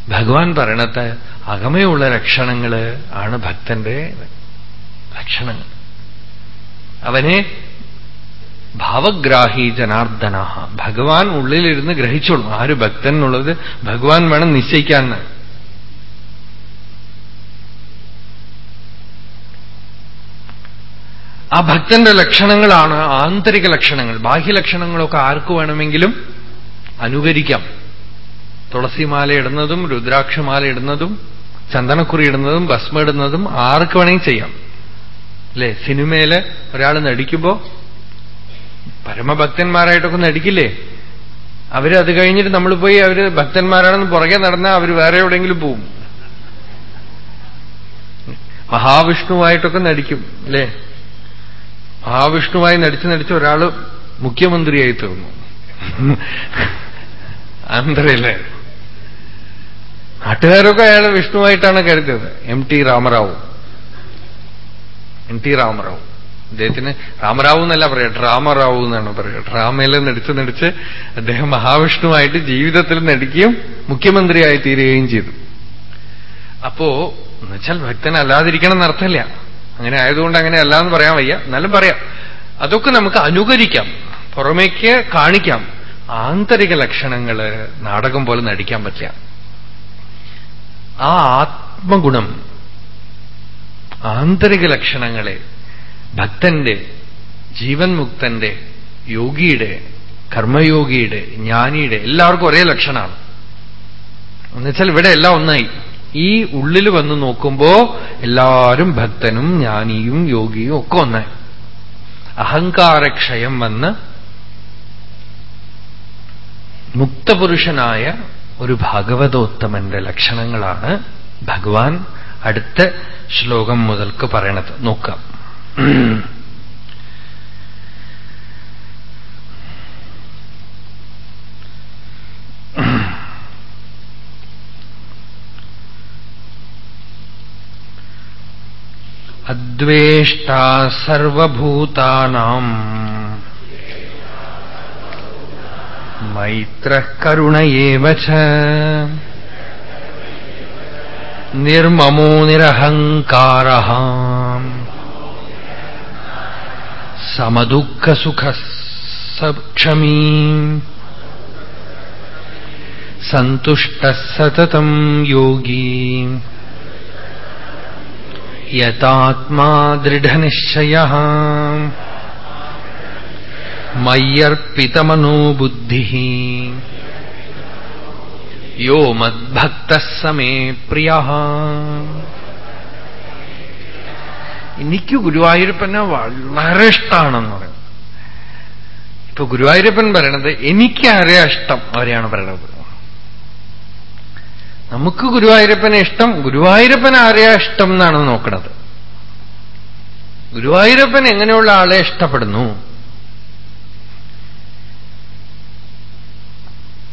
ഭഗവാൻ പറയണത് അകമയുള്ള ലക്ഷണങ്ങൾ ആണ് ഭക്തന്റെ ലക്ഷണങ്ങൾ. അവനെ ഭാവഗ്രാഹി ജനാർദ്ദന ഭഗവാൻ ഉള്ളിലിരുന്ന് ഗ്രഹിച്ചോളും. ആര് ഭക്തൻ എന്നുള്ളത് ഭഗവാൻ വേണം നിശ്ചയിക്കാൻ. ആ ഭക്തന്റെ ലക്ഷണങ്ങളാണ് ആന്തരിക ലക്ഷണങ്ങൾ. ബാഹ്യ ലക്ഷണങ്ങളൊക്കെ ആർക്ക് വേണമെങ്കിലും അനുകരിക്കാം. തുളസിമാല ഇടുന്നതും രുദ്രാക്ഷമാല ഇടുന്നതും ചന്ദനക്കുറി ഇടുന്നതും ഭസ്മ ഇടുന്നതും ആർക്ക് വേണമെങ്കിൽ ചെയ്യാം. അല്ലെ? സിനിമയിൽ ഒരാൾ നടിക്കുമ്പോ പരമഭക്തന്മാരായിട്ടൊക്കെ നടിക്കില്ലേ? അവർ അത് കഴിഞ്ഞിട്ട് നമ്മൾ പോയി അവർ ഭക്തന്മാരാണെന്ന് പുറകെ നടന്നാൽ അവർ വേറെ എവിടെയെങ്കിലും പോവും. മഹാവിഷ്ണുവായിട്ടൊക്കെ നടിക്കും. അല്ലേ? മഹാവിഷ്ണുവായി നടിച്ചു നടിച്ച് ഒരാൾ മുഖ്യമന്ത്രിയായി തീർന്നു. ആന്ധ്രയിലെ നാട്ടുകാരൊക്കെ അയാൾ വിഷ്ണുവായിട്ടാണ് കരുതിയത്. M T Rama Rao. N T Rama Rao. അദ്ദേഹത്തിന് രാമറാവു എന്നല്ല പറയാ ഡ്രാമറാവു എന്നാണ് പറയുക ഡ്രാമയിൽ നടിച്ച് നടിച്ച് അദ്ദേഹം മഹാവിഷ്ണുവായിട്ട് ജീവിതത്തിൽ നടിക്കുകയും മുഖ്യമന്ത്രിയായി തീരുകയും ചെയ്തു. അപ്പോ എന്നുവെച്ചാൽ ഭക്തൻ അല്ലാതിരിക്കണം എന്നർത്ഥമില്ല അങ്ങനെ ആയതുകൊണ്ട് അങ്ങനെ അല്ല എന്ന് പറയാൻ വയ്യ. എന്നാലും പറയാം. അതൊക്കെ നമുക്ക് അനുകരിക്കാം. പുറമേക്ക് കാണിക്കാം. ആന്തരിക ലക്ഷണങ്ങൾ നാടകം പോലെ നടിക്കാൻ പറ്റില്ല. ആ ആത്മഗുണം ആന്തരിക ലക്ഷണങ്ങളെ ഭക്തന്റെ ജീവൻ മുക്തന്റെ യോഗിയുടെ കർമ്മയോഗിയുടെ ജ്ഞാനിയുടെ എല്ലാവർക്കും ഒരേ ലക്ഷണമാണ്. എന്നുവെച്ചാൽ ഇവിടെ എല്ലാം ഒന്നായി. ഈ ഉള്ളിൽ വന്ന് നോക്കുമ്പോ എല്ലാവരും ഭക്തനും ജ്ഞാനിയും യോഗിയും ഒക്കെ ഒന്ന്. അഹങ്കാരക്ഷയം വന്ന് മുക്തപുരുഷനായ ഒരു ഭാഗവതോത്തമന്റെ ലക്ഷണങ്ങളാണ് ഭഗവാൻ അടുത്ത ശ്ലോകം മുതൽക്ക് പറയണത്. നോക്കാം. अद्वेष्टा सर्वभूतानाम्। मैत्रः करुण एव च। निर्ममो निरहङ्कारः। सक्षमी। सन्तुष्टः सततम् योगी। യഥാത്മാ ദൃഢനിശ്ചയ മയ്യർപ്പിതമനോബുദ്ധി യോ മദ്ഭക്ത സമേ പ്രിയ എനിക്ക് ഗുരുവായൂരപ്പനെ വളരെ ഇഷ്ടമാണെന്ന് പറയും ഇപ്പൊ ഗുരുവായൂരപ്പൻ പറയണത് എനിക്ക് ആരെയാ ഇഷ്ടം അവരെയാണ് പറയണത്. നമുക്ക് ഗുരുവായൂരപ്പനെ ഇഷ്ടം ഗുരുവായൂരപ്പൻ ആരെയാ ഇഷ്ടം എന്നാണ് നോക്കുന്നത് ഗുരുവായൂരപ്പൻ എങ്ങനെയുള്ള ആളെ ഇഷ്ടപ്പെടുന്നു?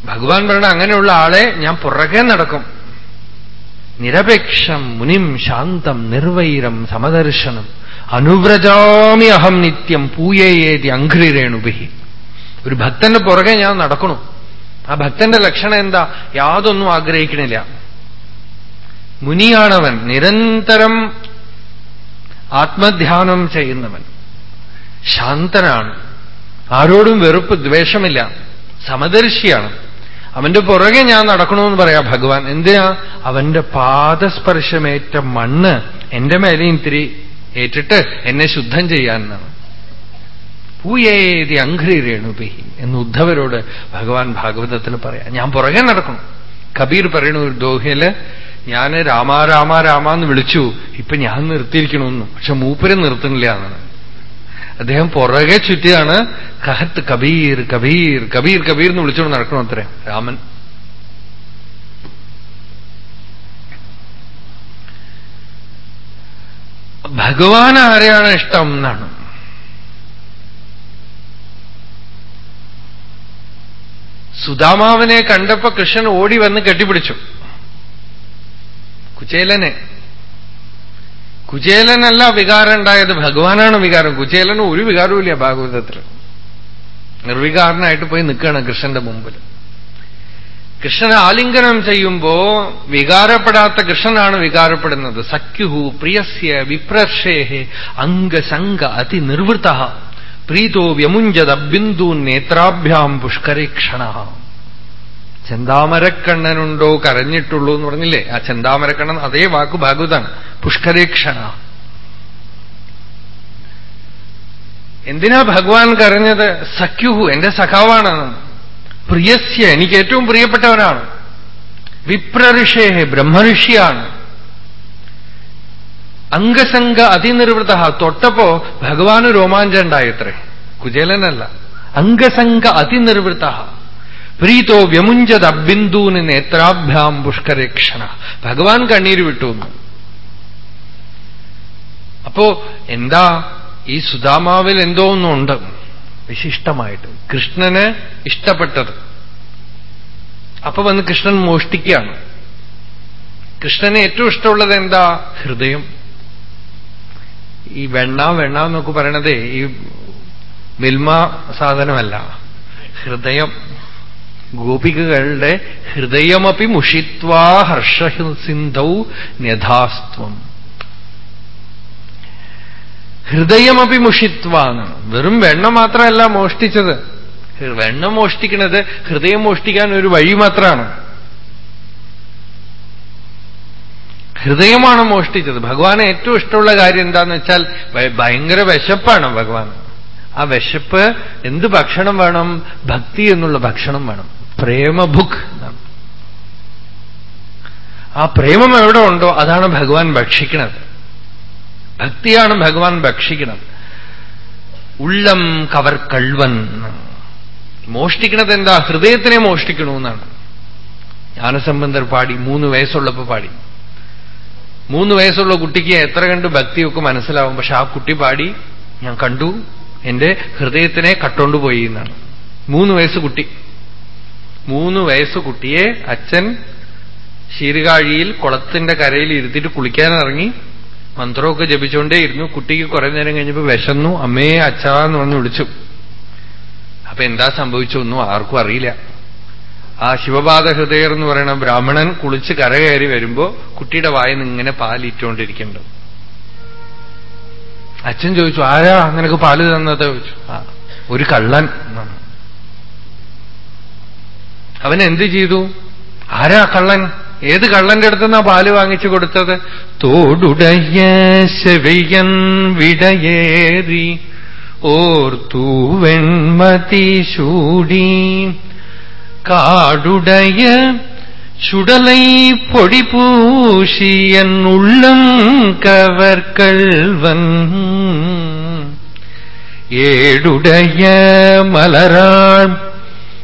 ഭഗവാൻ പറഞ്ഞ അങ്ങനെയുള്ള ആളെ ഞാൻ പുറകെ നടക്കും. നിരപേക്ഷം മുനിം ശാന്തം നിർവൈരം സമദർശനം. അനുവ്രജാമി അഹം നിത്യം പൂയേതി അഘ്രിരേണുബിഹി ഒരു ഭക്തന്റെ പുറകെ ഞാൻ നടക്കണു. ആ ഭക്തന്റെ ലക്ഷണം എന്താ? യാതൊന്നും ആഗ്രഹിക്കണില്ല. മുനിയാണവൻ നിരന്തരം ആത്മധ്യാനം ചെയ്യുന്നവൻ. ശാന്തനാണ്. ആരോടും വെറുപ്പ് ദ്വേഷമില്ല. സമദർശിയാണ്. അവന്റെ പുറകെ ഞാൻ നടക്കണമെന്ന് പറയാം ഭഗവാൻ. എന്തിനാ? അവന്റെ പാദസ്പർശമേറ്റ മണ്ണ് എന്റെ മേലെ ഇത്തിരി ഏറ്റിട്ട് എന്നെ ശുദ്ധം ചെയ്യാനാണ് പൂയേതി അഘ്രി രേണുപിഹി എന്ന് ഉദ്ധവരോട് ഭഗവാൻ ഭാഗവതത്തിൽ പറയാം. ഞാൻ പുറകെ നടക്കണം കബീർ പറയണു ദോഹയിൽ ഞാൻ രാമാ രാമ രാമ എന്ന് വിളിച്ചു. ഇപ്പൊ ഞാൻ നിർത്തിയിരിക്കണമെന്ന് പക്ഷെ മൂപ്പര് നിർത്തുന്നില്ല എന്നാണ്. അദ്ദേഹം പുറകെ ചുറ്റിയാണ് കഹത്ത് കബീർ കബീർ കബീർ കബീർ എന്ന് വിളിച്ചുകൊണ്ട് നടക്കണം അത്രേ? രാമൻ. ഭഗവാൻ ആരെയാണ് ഇഷ്ടം എന്നാണ്. സുധാമാവിനെ കണ്ടപ്പോ കൃഷ്ണൻ ഓടി വന്ന് കെട്ടിപ്പിടിച്ചു. കുചേലനെ. കുചേലനല്ല വികാരം ഉണ്ടായത്. ഭഗവാനാണ് വികാരം. കുചേലന് ഒരു വികാരവും ഭാഗവതത്തിൽ. നിർവികാരനായിട്ട് പോയി നിൽക്കുകയാണ് കൃഷ്ണന്റെ മുമ്പിൽ. കൃഷ്ണനെ ആലിംഗനം ചെയ്യുമ്പോ വികാരപ്പെടാത്ത കൃഷ്ണനാണ് വികാരപ്പെടുന്നത്. സഖ്യുഹു പ്രിയസ്യ വിപ്രർഷേഹെ അംഗസംഗ അതിനിർവൃത്ത പ്രീതോ വ്യമുഞ്ചത ബിന്ദു നേത്രാഭ്യാം പുഷ്കരേക്ഷണ ചെന്താമരക്കണ്ണനുണ്ടോ കരഞ്ഞിട്ടുള്ളൂ എന്ന് പറഞ്ഞില്ലേ? ആ ചെന്താമരക്കണ്ണൻ അതേ വാക്ക് ഭാഗവതാണ് പുഷ്കരീക്ഷണ എന്തിനാ ഭഗവാൻ കരഞ്ഞത്? സഖ്യുഹു എന്റെ സഖാവാണ്. പ്രിയസ്യ എനിക്ക് ഏറ്റവും പ്രിയപ്പെട്ടവനാണ്. വിപ്രഋഷേ ബ്രഹ്മഋഷിയാണ്. അംഗസംഗ അതിനിർവൃത. തൊട്ടപ്പോ ഭഗവാന് രോമാഞ്ചം ഉണ്ടായത്രേ കുചേലനല്ല. അംഗസംഗ അതിനിർവൃത. പ്രീതോ വ്യമുഞ്ചത് അബിന്ദൂന് നേത്രാഭ്യാം പുഷ്കരേക്ഷണ. ഭഗവാൻ കണ്ണീര് വിട്ടു അപ്പോ എന്താ ഈ സുധാമാവിൽ എന്തോ ഒന്നുണ്ട്? വിശിഷ്ടമായിട്ട്. കൃഷ്ണന് ഇഷ്ടപ്പെട്ടത്. അപ്പൊ വന്ന് കൃഷ്ണൻ മോഷ്ടിക്കുകയാണ്. കൃഷ്ണന് ഏറ്റവും ഇഷ്ടമുള്ളത് എന്താ? ഹൃദയം. ഈ വെണ്ണ വെണ്ണ എന്നൊക്കെ പറയണത് ഈ മിൽമ സാധനമല്ല. ഹൃദയം ഗോപികകളുടെ ഹൃദയമപ്പി മുഷിത്വാ ഹർഷസിന്ധൗ ന്യഥാസ്ത്വം. ഹൃദയമപ്പി മുഷിത്വാന്ന്. വെറും വെണ്ണ മാത്രമല്ല മോഷ്ടിച്ചത്. വെണ്ണ മോഷ്ടിക്കുന്നത് ഹൃദയം മോഷ്ടിക്കാൻ ഒരു വഴി മാത്രമാണ്. ഹൃദയമാണ് മോഷ്ടിച്ചത്. ഭഗവാന് ഏറ്റവും ഇഷ്ടമുള്ള കാര്യം എന്താന്ന് വെച്ചാൽ ഭയങ്കര വിശപ്പാണ് ഭഗവാൻ. ആ വിശപ്പ് എന്ത് ഭക്ഷണം വേണം? ഭക്തി എന്നുള്ള ഭക്ഷണം വേണം. പ്രേമഭുക് എന്നാണ്. ആ പ്രേമം എവിടെ ഉണ്ടോ അതാണ് ഭഗവാൻ ഭക്ഷിക്കുന്നത്. ഭക്തിയാണ് ഭഗവാൻ ഭക്ഷിക്കുന്നത്. ഉള്ളം കവർ കൾവൻ. മോഷ്ടിക്കണത് എന്താ? ഹൃദയത്തിനെ മോഷ്ടിക്കണമെന്നാണ് ജ്ഞാനസംബന്ധർ പാടി മൂന്ന് വയസ്സുള്ളപ്പോ പാടി. മൂന്ന് വയസ്സുള്ള കുട്ടിക്ക് എത്ര കണ്ട് ഭക്തിയൊക്കെ മനസ്സിലാവും. പക്ഷെ ആ കുട്ടി പാടി ഞാൻ കണ്ടു. എന്റെ ഹൃദയത്തിനെ കട്ടോണ്ടുപോയി എന്നാണ്. മൂന്ന് വയസ്സ് കുട്ടി. മൂന്ന് വയസ്സ് കുട്ടിയെ അച്ഛൻ ശീരുകാഴിയിൽ കുളത്തിന്റെ കരയിൽ ഇരുത്തിയിട്ട് കുളിക്കാനിറങ്ങി മന്ത്രമൊക്കെ ജപിച്ചുകൊണ്ടേയിരുന്നു. കുട്ടിക്ക് കുറെ നേരം കഴിഞ്ഞപ്പോൾ വിശന്നു. അമ്മയെ അച്ഛാന്ന് വന്ന് വിളിച്ചു. അപ്പൊ എന്താ സംഭവിച്ചൊന്നും ആർക്കും അറിയില്ല. ആ ശിവപാദ ഹൃദയർ എന്ന് പറയുന്ന ബ്രാഹ്മണൻ കുളിച്ച് കരകയറി വരുമ്പോ കുട്ടിയുടെ വായിന്ന് ഇങ്ങനെ പാലിട്ടുകൊണ്ടിരിക്കുന്നുണ്ട് അച്ഛൻ ചോദിച്ചു ആരാ നിനക്ക് പാൽ തന്നത് ചോദിച്ചു. ആ ഒരു കള്ളൻ. അവൻ എന്ത് ചെയ്തു? ആരാ കള്ളൻ? ഏത് കള്ളന്റെ അടുത്തുനിന്നാ പാൽ വാങ്ങിച്ചു കൊടുത്തത്? തോടുടയ ശവയൻ വിടയേറി ഓർത്തു വെൺമതി ചൂടി காடுடைய சுடலை பொடி பூசியன் உள்ளம் கவர்கல்வன் ஏடுடைய மலராள்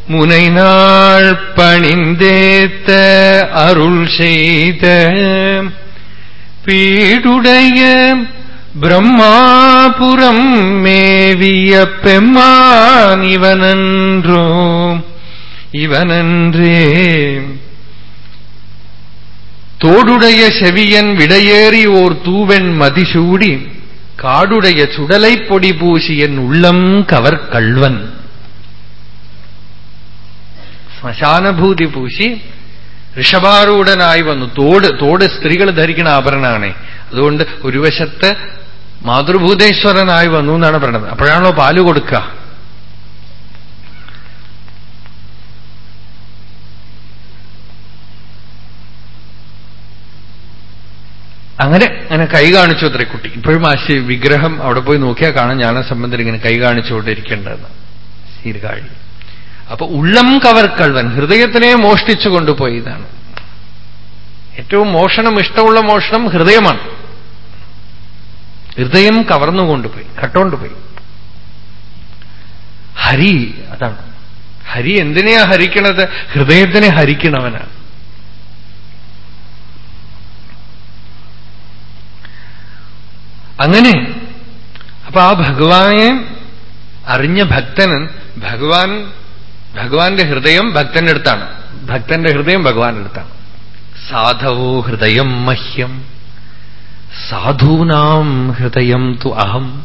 முனை நாள் பணிந்தேத்த அருள் செய்த பீடுடைய பிரம்மாபுரம் மேவிய பெம்மான் இவனன்றோம். இவனன்றே தோடுடைய செவியன் விடையேறி ஓர் தூவெண் மதிசூடி காடுடைய சுடலை பொடி பூசியன் உள்ளம் கவர் கள்வன் ശ്മശാനഭൂതി പൂശി ഋഷഭാരൂഢനായി വന്നു തോട് തോട് സ്ത്രീകൾ ധരിക്കുന്ന ആഭരണമാണ് അതുകൊണ്ട് ഒരു വശത്ത് മാതൃഭൂതേശ്വരനായി വന്നു എന്നാണ് പറയുന്നത് അപ്പോഴാണല്ലോ പാല് കൊടുക്കുക അങ്ങനെ അങ്ങനെ കൈ കാണിച്ചു അത്ര കുട്ടി. ഇപ്പോഴും ആ വിഗ്രഹം അവിടെ പോയി നോക്കിയാൽ കാണാം. ഞാനെ സംബന്ധം ഇങ്ങനെ കൈ കാണിച്ചുകൊണ്ടിരിക്കേണ്ടതെന്ന് സീർകാഴി അപ്പൊ ഉള്ളം കവർക്കൾവൻ ഹൃദയത്തിനെ മോഷ്ടിച്ചു കൊണ്ടുപോയതാണ് ഏറ്റവും മോഷണം ഇഷ്ടമുള്ള മോഷണം ഹൃദയമാണ്. ഹൃദയം കവർന്നുകൊണ്ടുപോയി കട്ടോണ്ടുപോയി ഹരി അതാണ്. ഹരി എന്തിനെയാ ഹരിക്കണത്? ഹൃദയത്തിനെ ഹരിക്കണവനാണ്. അങ്ങനെ. അപ്പൊ ആ ഭഗവാനെ അറിഞ്ഞ ഭക്തന് ഭഗവാൻ ഭഗവാന്റെ ഹൃദയം ഭക്തന്റെ അടുത്താണ്. ഭക്തന്റെ ഹൃദയം ഭഗവാന്റെ അടുത്താണ്. സാധവോ ഹൃദയം മഹ്യം. സാധൂനാം ഹൃദയം തു അഹം.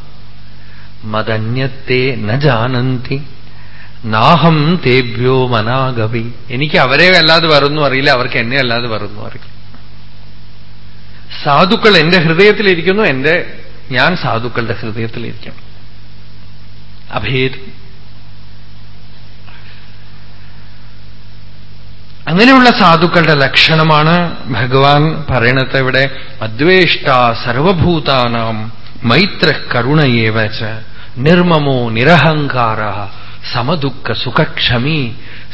മതന്യത്തെ ന ജാനന്തി. നാഹം തേഭ്യോ മനാഗവി. എനിക്ക് അവരെ അല്ലാതെ വരുന്നു അറിയില്ല. അവർക്ക് എന്നെ അല്ലാതെ വരുന്നു അറിയില്ല. സാധുക്കൾ എന്റെ ഹൃദയത്തിലിരിക്കുന്നു. എന്റെ ഞാൻ സാധുക്കളുടെ ഹൃദയത്തിലിരിക്കണം അഭേദം അങ്ങനെയുള്ള സാധുക്കളുടെ ലക്ഷണമാണ് ഭഗവാൻ പറയണത് ഇവിടെ അദ്വേഷ്ട സർവഭൂതാനാം മൈത്ര കരുണയേവച്ച നിർമ്മമോ നിരഹങ്കാര സമദുഃഖ സുഖക്ഷമി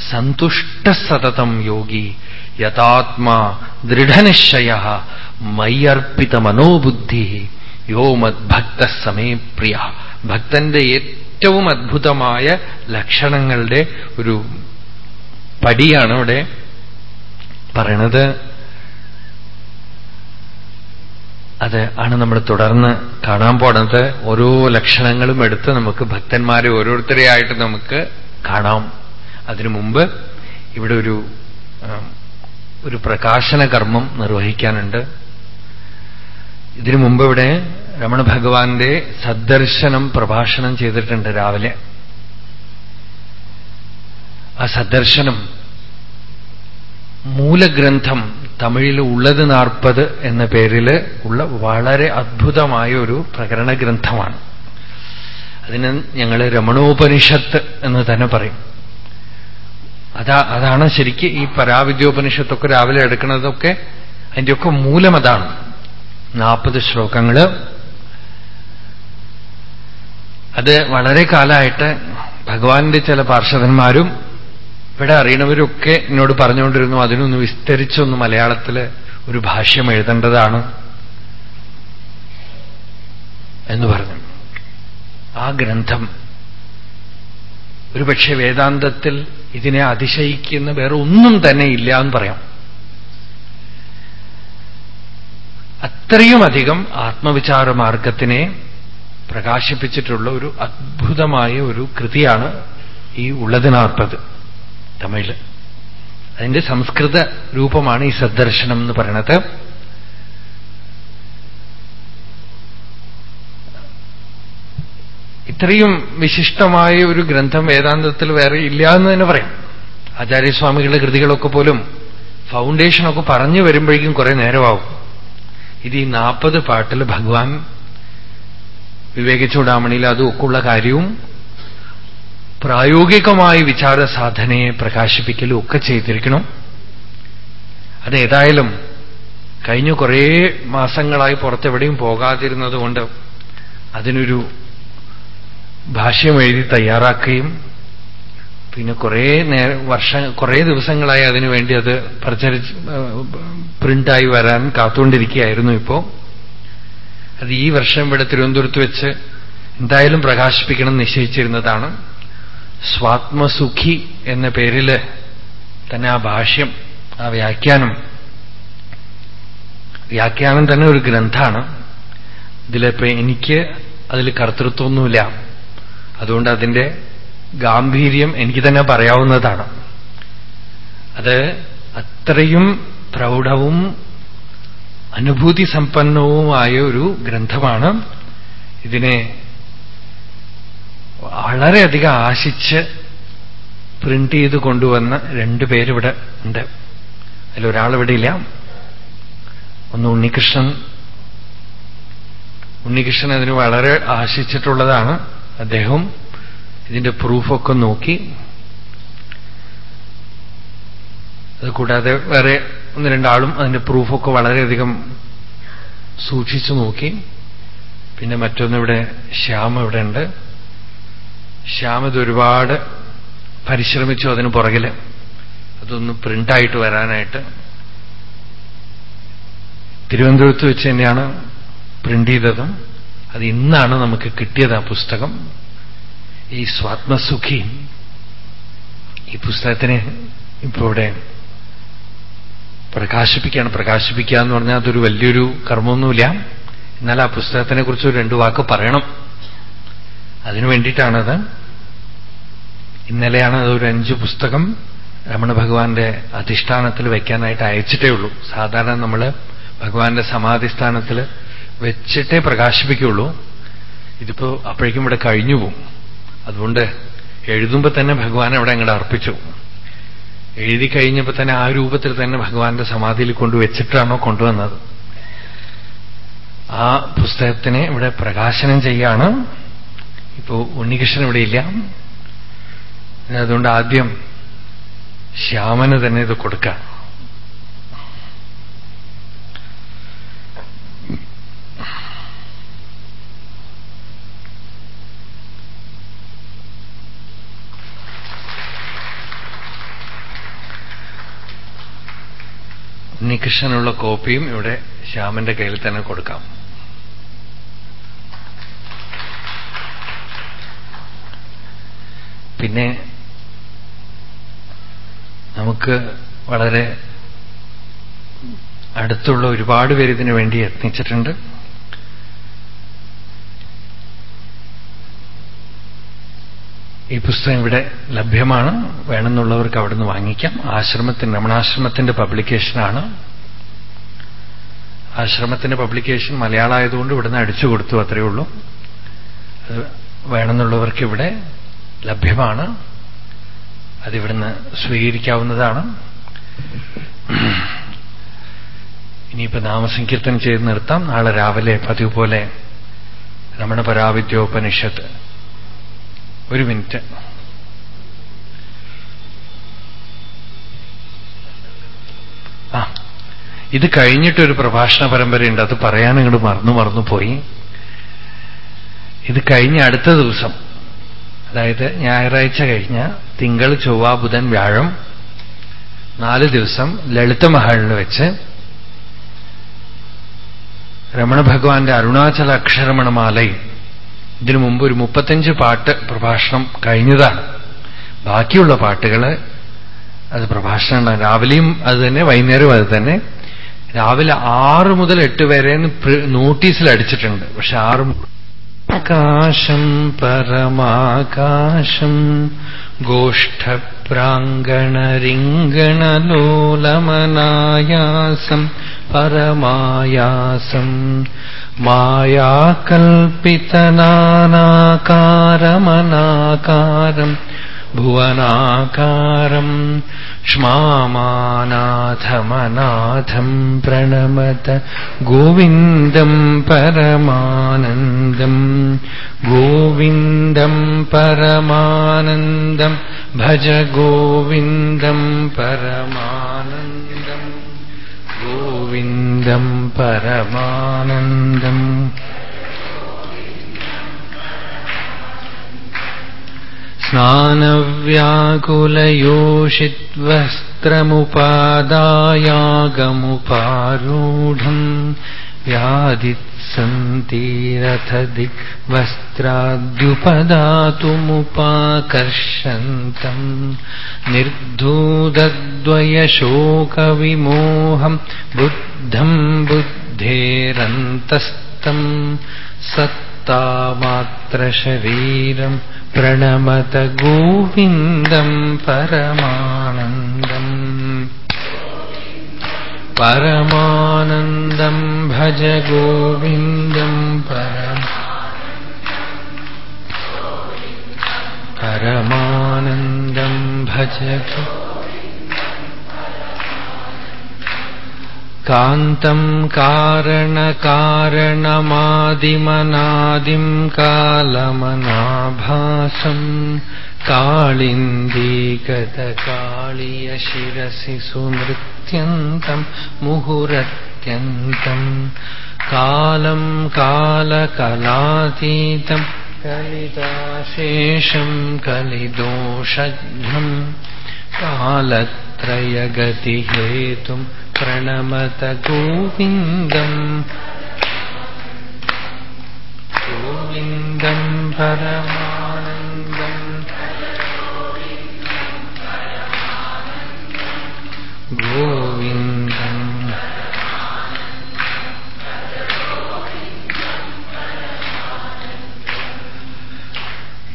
സന്തുഷ്ട സതതം യോഗി യഥാത്മാ ദൃഢനിശ്ചയ മയ്യർപ്പിത മനോബുദ്ധി യോ മദ്ഭക്ത സമേ പ്രിയ. ഭക്തന്റെ ഏറ്റവും അത്ഭുതമായ ലക്ഷണങ്ങളുടെ ഒരു പടിയാണ് ഇവിടെ പറയണത്. അത് ആണ് നമ്മൾ തുടർന്ന് കാണാൻ പോണത്. ഓരോ ലക്ഷണങ്ങളും എടുത്ത് നമുക്ക് ഭക്തന്മാരെ ഓരോരുത്തരെയായിട്ട് നമുക്ക് കാണാം. അതിനു മുമ്പ് ഇവിടെ ഒരു ഒരു പ്രകാശന കർമ്മം നിർവഹിക്കാനുണ്ട്. ഇതിനു മുമ്പ് ഇവിടെ രമണ ഭഗവാന്റെ സദ്ദർശനം പ്രഭാഷണം ചെയ്തിട്ടുണ്ട് രാവിലെ. ആ സദ്ദർശനം മൂലഗ്രന്ഥം തമിഴിൽ ഉള്ളത് നാൽപ്പത് എന്ന പേരിൽ ഉള്ള വളരെ അദ്ഭുതമായ ഒരു പ്രകരണ ഗ്രന്ഥമാണ്. അതിന് ഞങ്ങൾ രമണോപനിഷത്ത് എന്ന് തന്നെ പറയും. അതാ അതാണ് ശരിക്ക് ഈ പരാവിദ്യോപനിഷത്തൊക്കെ രാവിലെ എടുക്കുന്നതൊക്കെ അതിന്റെയൊക്കെ മൂലം അതാണ്. നാൽപ്പത് ശ്ലോകങ്ങൾ അത് വളരെ കാലമായിട്ട് ഭഗവാന്റെ ചില പാർഷദന്മാരും ഇവിടെ അറിയണവരൊക്കെ എന്നോട് പറഞ്ഞുകൊണ്ടിരുന്നു. അതിനൊന്ന് വിസ്തരിച്ചൊന്ന് മലയാളത്തിൽ ഒരു ഭാഷ്യം എഴുതേണ്ടതാണ് എന്ന് പറഞ്ഞു. ആ ഗ്രന്ഥം ഒരുപക്ഷെ വേദാന്തത്തിൽ ഇതിനെ അതിശയിക്കുന്ന വേറെ ഒന്നും തന്നെ ഇല്ല എന്ന് പറയാം. അത്രയും അധികം ആത്മവിചാര മാർഗത്തിനെ പ്രകാശിപ്പിച്ചിട്ടുള്ള ഒരു അത്ഭുതമായ ഒരു കൃതിയാണ് ഈ ഉള്ളതിനാർപ്പത് തമിഴ് അതിന്റെ സംസ്കൃത രൂപമാണ് ഈ സദ്ദർശനം എന്ന് പറയുന്നത് ഇത്രയും വിശിഷ്ടമായ ഒരു ഗ്രന്ഥം വേദാന്തത്തിൽ വേറെ ഇല്ല എന്ന് തന്നെ പറയാം. ആചാര്യസ്വാമികളുടെ കൃതികളൊക്കെ പോലും ഫൗണ്ടേഷനൊക്കെ പറഞ്ഞു വരുമ്പോഴേക്കും കുറെ നേരമാവും. ഇത് ഈ നാൽപ്പത് പാട്ടിൽ ഭഗവാൻ വിവേക ചൂടാമണിയിൽ അതുമൊക്കെയുള്ള കാര്യവും പ്രായോഗികമായ വിചാര സാധനയെ പ്രകാശിപ്പിക്കലും ഒക്കെ ചെയ്തിരിക്കണം അതേതായാലും കഴിഞ്ഞ കുറേ മാസങ്ങളായി പുറത്തെവിടെയും പോകാതിരുന്നതുകൊണ്ട് അതിനൊരു ഭാഷ്യം എഴുതി തയ്യാറാക്കുകയും പിന്നെ കുറേ നേരം വർഷ കുറേ ദിവസങ്ങളായി അതിനുവേണ്ടി അത് പ്രചരിച്ച് പ്രിന്റായി വരാൻ കാത്തുകൊണ്ടിരിക്കുകയായിരുന്നു ഇപ്പോ. അത് ഈ വർഷം ഇവിടെ തിരുവനന്തപുരത്ത് വെച്ച് എന്തായാലും പ്രകാശിപ്പിക്കണം നിശ്ചയിച്ചിരുന്നതാണ്. സ്വാത്മസുഖി എന്ന പേരിൽ തന്നെ ആ ഭാഷ്യം ആ വ്യാഖ്യാനം വ്യാഖ്യാനം തന്നെ ഒരു ഗ്രന്ഥാണ്. ഇതിലിപ്പോ എനിക്ക് അതിൽ കർത്തൃത്വമൊന്നുമില്ല. അതുകൊണ്ട് അതിന്റെ ഗാംഭീര്യം എനിക്ക് തന്നെ പറയാവുന്നതാണ്. അത് അത്രയും പ്രൗഢവും അനുഭൂതി സമ്പന്നവുമായ ഒരു ഗ്രന്ഥമാണ്. ഇതിനെ വളരെയധികം ആശിച്ച് പ്രിന്റ് ചെയ്ത് കൊണ്ടുവന്ന രണ്ടു പേരിവിടെ ഉണ്ട്. അതിലൊരാളിവിടെ ഇല്ല ഒന്ന് ഉണ്ണികൃഷ്ണൻ. ഉണ്ണികൃഷ്ണൻ അതിന് വളരെ ആശിച്ചിട്ടുള്ളതാണ് അദ്ദേഹം. ഇതിന്റെ പ്രൂഫൊക്കെ നോക്കി. അത് കൂടാതെ വേറെ ഒന്ന് രണ്ടാളും അതിന്റെ പ്രൂഫൊക്കെ വളരെയധികം സൂക്ഷിച്ചു നോക്കി. പിന്നെ മറ്റൊന്നിവിടെ ശ്യാം ഇവിടെ ഉണ്ട്. ശ്യാം ഇത് ഒരുപാട് പരിശ്രമിച്ചു അതിന് പുറകിൽ അതൊന്ന് പ്രിന്റായിട്ട് വരാനായിട്ട്. തിരുവനന്തപുരത്ത് വെച്ച് തന്നെയാണ് പ്രിന്റ് ചെയ്തതും. അത് ഇന്നാണ് നമുക്ക് കിട്ടിയത് ആ പുസ്തകം. ഈ സ്വാത്മസുഖി ഈ പുസ്തകത്തിന് ഇപ്പോ ഇവിടെ പ്രകാശിപ്പിക്കുകയാണ്. പ്രകാശിപ്പിക്കുക എന്ന് പറഞ്ഞാൽ അതൊരു വലിയൊരു കർമ്മമൊന്നുമില്ല. എന്നാൽ ആ പുസ്തകത്തിനെ കുറിച്ച് രണ്ടു വാക്ക് പറയണം. അതിനു വേണ്ടിയിട്ടാണത്. ഇന്നലെയാണ് അതൊരു അഞ്ച് പുസ്തകം രമണ ഭഗവാന്റെ അധിഷ്ഠാനത്തിൽ വയ്ക്കാനായിട്ട് അയച്ചിട്ടേ ഉള്ളൂ. സാധാരണ നമ്മൾ ഭഗവാന്റെ സമാധിസ്ഥാനത്തിൽ വെച്ചിട്ടേ പ്രകാശിപ്പിക്കുള്ളൂ ഇതിപ്പോ അപ്പോഴേക്കും ഇവിടെ കഴിഞ്ഞു പോകും. അതുകൊണ്ട് എഴുതുമ്പോൾ തന്നെ ഭഗവാൻ അവിടെ അങ്ങോട്ട് അർപ്പിച്ചു. എഴുതി കഴിഞ്ഞപ്പോൾ തന്നെ ആ രൂപത്തിൽ തന്നെ ഭഗവാന്റെ സമാധിയിൽ കൊണ്ടുവച്ചിട്ടാണോ കൊണ്ടുവന്നത്. ആ പുസ്തകത്തിനെ ഇവിടെ പ്രകാശനം ചെയ്യാണ്. ഇപ്പോ ഉണ്ണികൃഷ്ണൻ ഇവിടെ ഇല്ല. അതുകൊണ്ട് ആദ്യം ശ്യാമന് തന്നെ ഇത് കൊടുക്കാം. ഉണ്ണികൃഷ്ണനുള്ള കോപ്പിയും ഇവിടെ ശ്യാമന്റെ കയ്യിൽ തന്നെ കൊടുക്കാം. പിന്നെ നമുക്ക് വളരെ അടുത്തുള്ള ഒരുപാട് പേര് ഇതിനു വേണ്ടി യത്നിച്ചിട്ടുണ്ട്. ഈ പുസ്തകം ഇവിടെ ലഭ്യമാണ്. വേണമെന്നുള്ളവർക്ക് അവിടുന്ന് വാങ്ങിക്കാം. ആശ്രമത്തിന് രമണാശ്രമത്തിന്റെ പബ്ലിക്കേഷനാണ് ആശ്രമത്തിന്റെ പബ്ലിക്കേഷൻ മലയാളമായതുകൊണ്ട് ഇവിടുന്ന് അടിച്ചു കൊടുത്തു അത്രയേ ഉള്ളൂ. അത് വേണമെന്നുള്ളവർക്ക് ഇവിടെ ലഭ്യമാണ്. അതിവിടുന്ന് സ്വീകരിക്കാവുന്നതാണ്. ഇനിയിപ്പോ നാമസങ്കീർത്തനം ചെയ്ത് നിർത്താം. നാളെ രാവിലെ പതിവ് പോലെ രമണ പരാവിദ്യോപനിഷത്ത് ഒരു മിനിറ്റ്. ആ ഇത് കഴിഞ്ഞിട്ടൊരു പ്രഭാഷണ പരമ്പരയുണ്ട്. അത് പറയാൻ ഇങ്ങോട്ട് മറന്നു മറന്നു പോയി. ഇത് കഴിഞ്ഞ അടുത്ത ദിവസം അതായത് ഞായറാഴ്ച കഴിഞ്ഞ തിങ്കൾ ചൊവ്വ ബുധൻ വ്യാഴം നാല് ദിവസം ലളിത മഹളിൽ വെച്ച് രമണ ഭഗവാന്റെ അരുണാചല അക്ഷരമണമാലയും ഇതിനു മുമ്പ് ഒരു മുപ്പത്തഞ്ച് പാട്ട് പ്രഭാഷണം കഴിഞ്ഞതാണ്. ബാക്കിയുള്ള പാട്ടുകൾ അത് പ്രഭാഷണം രാവിലെയും അത് തന്നെ വൈകുന്നേരവും അത് തന്നെ. രാവിലെ ആറ് മുതൽ എട്ട് വരെ നോട്ടീസിൽ അടിച്ചിട്ടുണ്ട് പക്ഷെ ആറ് ആകാശം പരമാകാശം ഗോഷ്ഠപ്രാങ്കണരിംഗണലോലമനായാസം പരമായാസം മായാകൽപ്പിതനാനാകാരമനാകാരം भुवनाकारम् क्ष्मामानाथमनाथम् प्रणमत गोविन्दम् परमानन्दम् गोविन्दम् परमानन्दम् भज गोविन्दम् परमानन्दम् गोविन्दम् परमानन्दम् स्नानव्याकुलयोषित्वस्त्रमुपादायागमुपारूढम् व्यादित्सन्तीरथदिग्वस्त्राद्युपदातुमुपाकर्षन्तम् निर्धूदद्वयशोकविमोहम् बुद्धम् बुद्धेरन्तस्तम् सत् താമാത്രശരീരം പ്രണമത ഗോവിന്ദം പരമാനന്ദം. പരമാനന്ദം ഭജ ഗോവിന്ദം പരമ പരമാനന്ദം ഭജ ഗോ कान्तम् कारणकारणमादिमनादिम् कालमनाभासम् काळिन्दीगतकाळीयशिरसि सुनृत्यन्तम् मुहुरत्यन्तम् कालम् कालकलातीतम् कलिताशेषम् कलिदोषघ्नम् कालत्रयगतिहेतुम् प्रणमत गोविन्दम् गोविन्दम् परमानन्दम् गोविन्दम्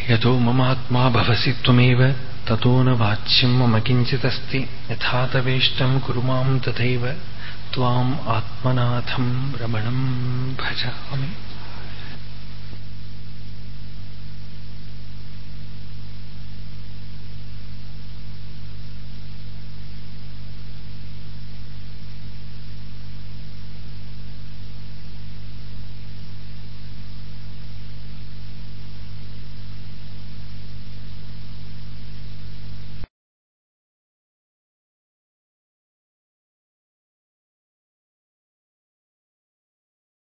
यतो ममात्मा भवसि त्वमेव തതോ ന വാച്യം മമ കിഞ്ചിതസ്തി യഥാതവേഷ്ടം കുരു മാം തഥൈവ ത്വാം ആത്മനാഥം രമണം ഭജാമി.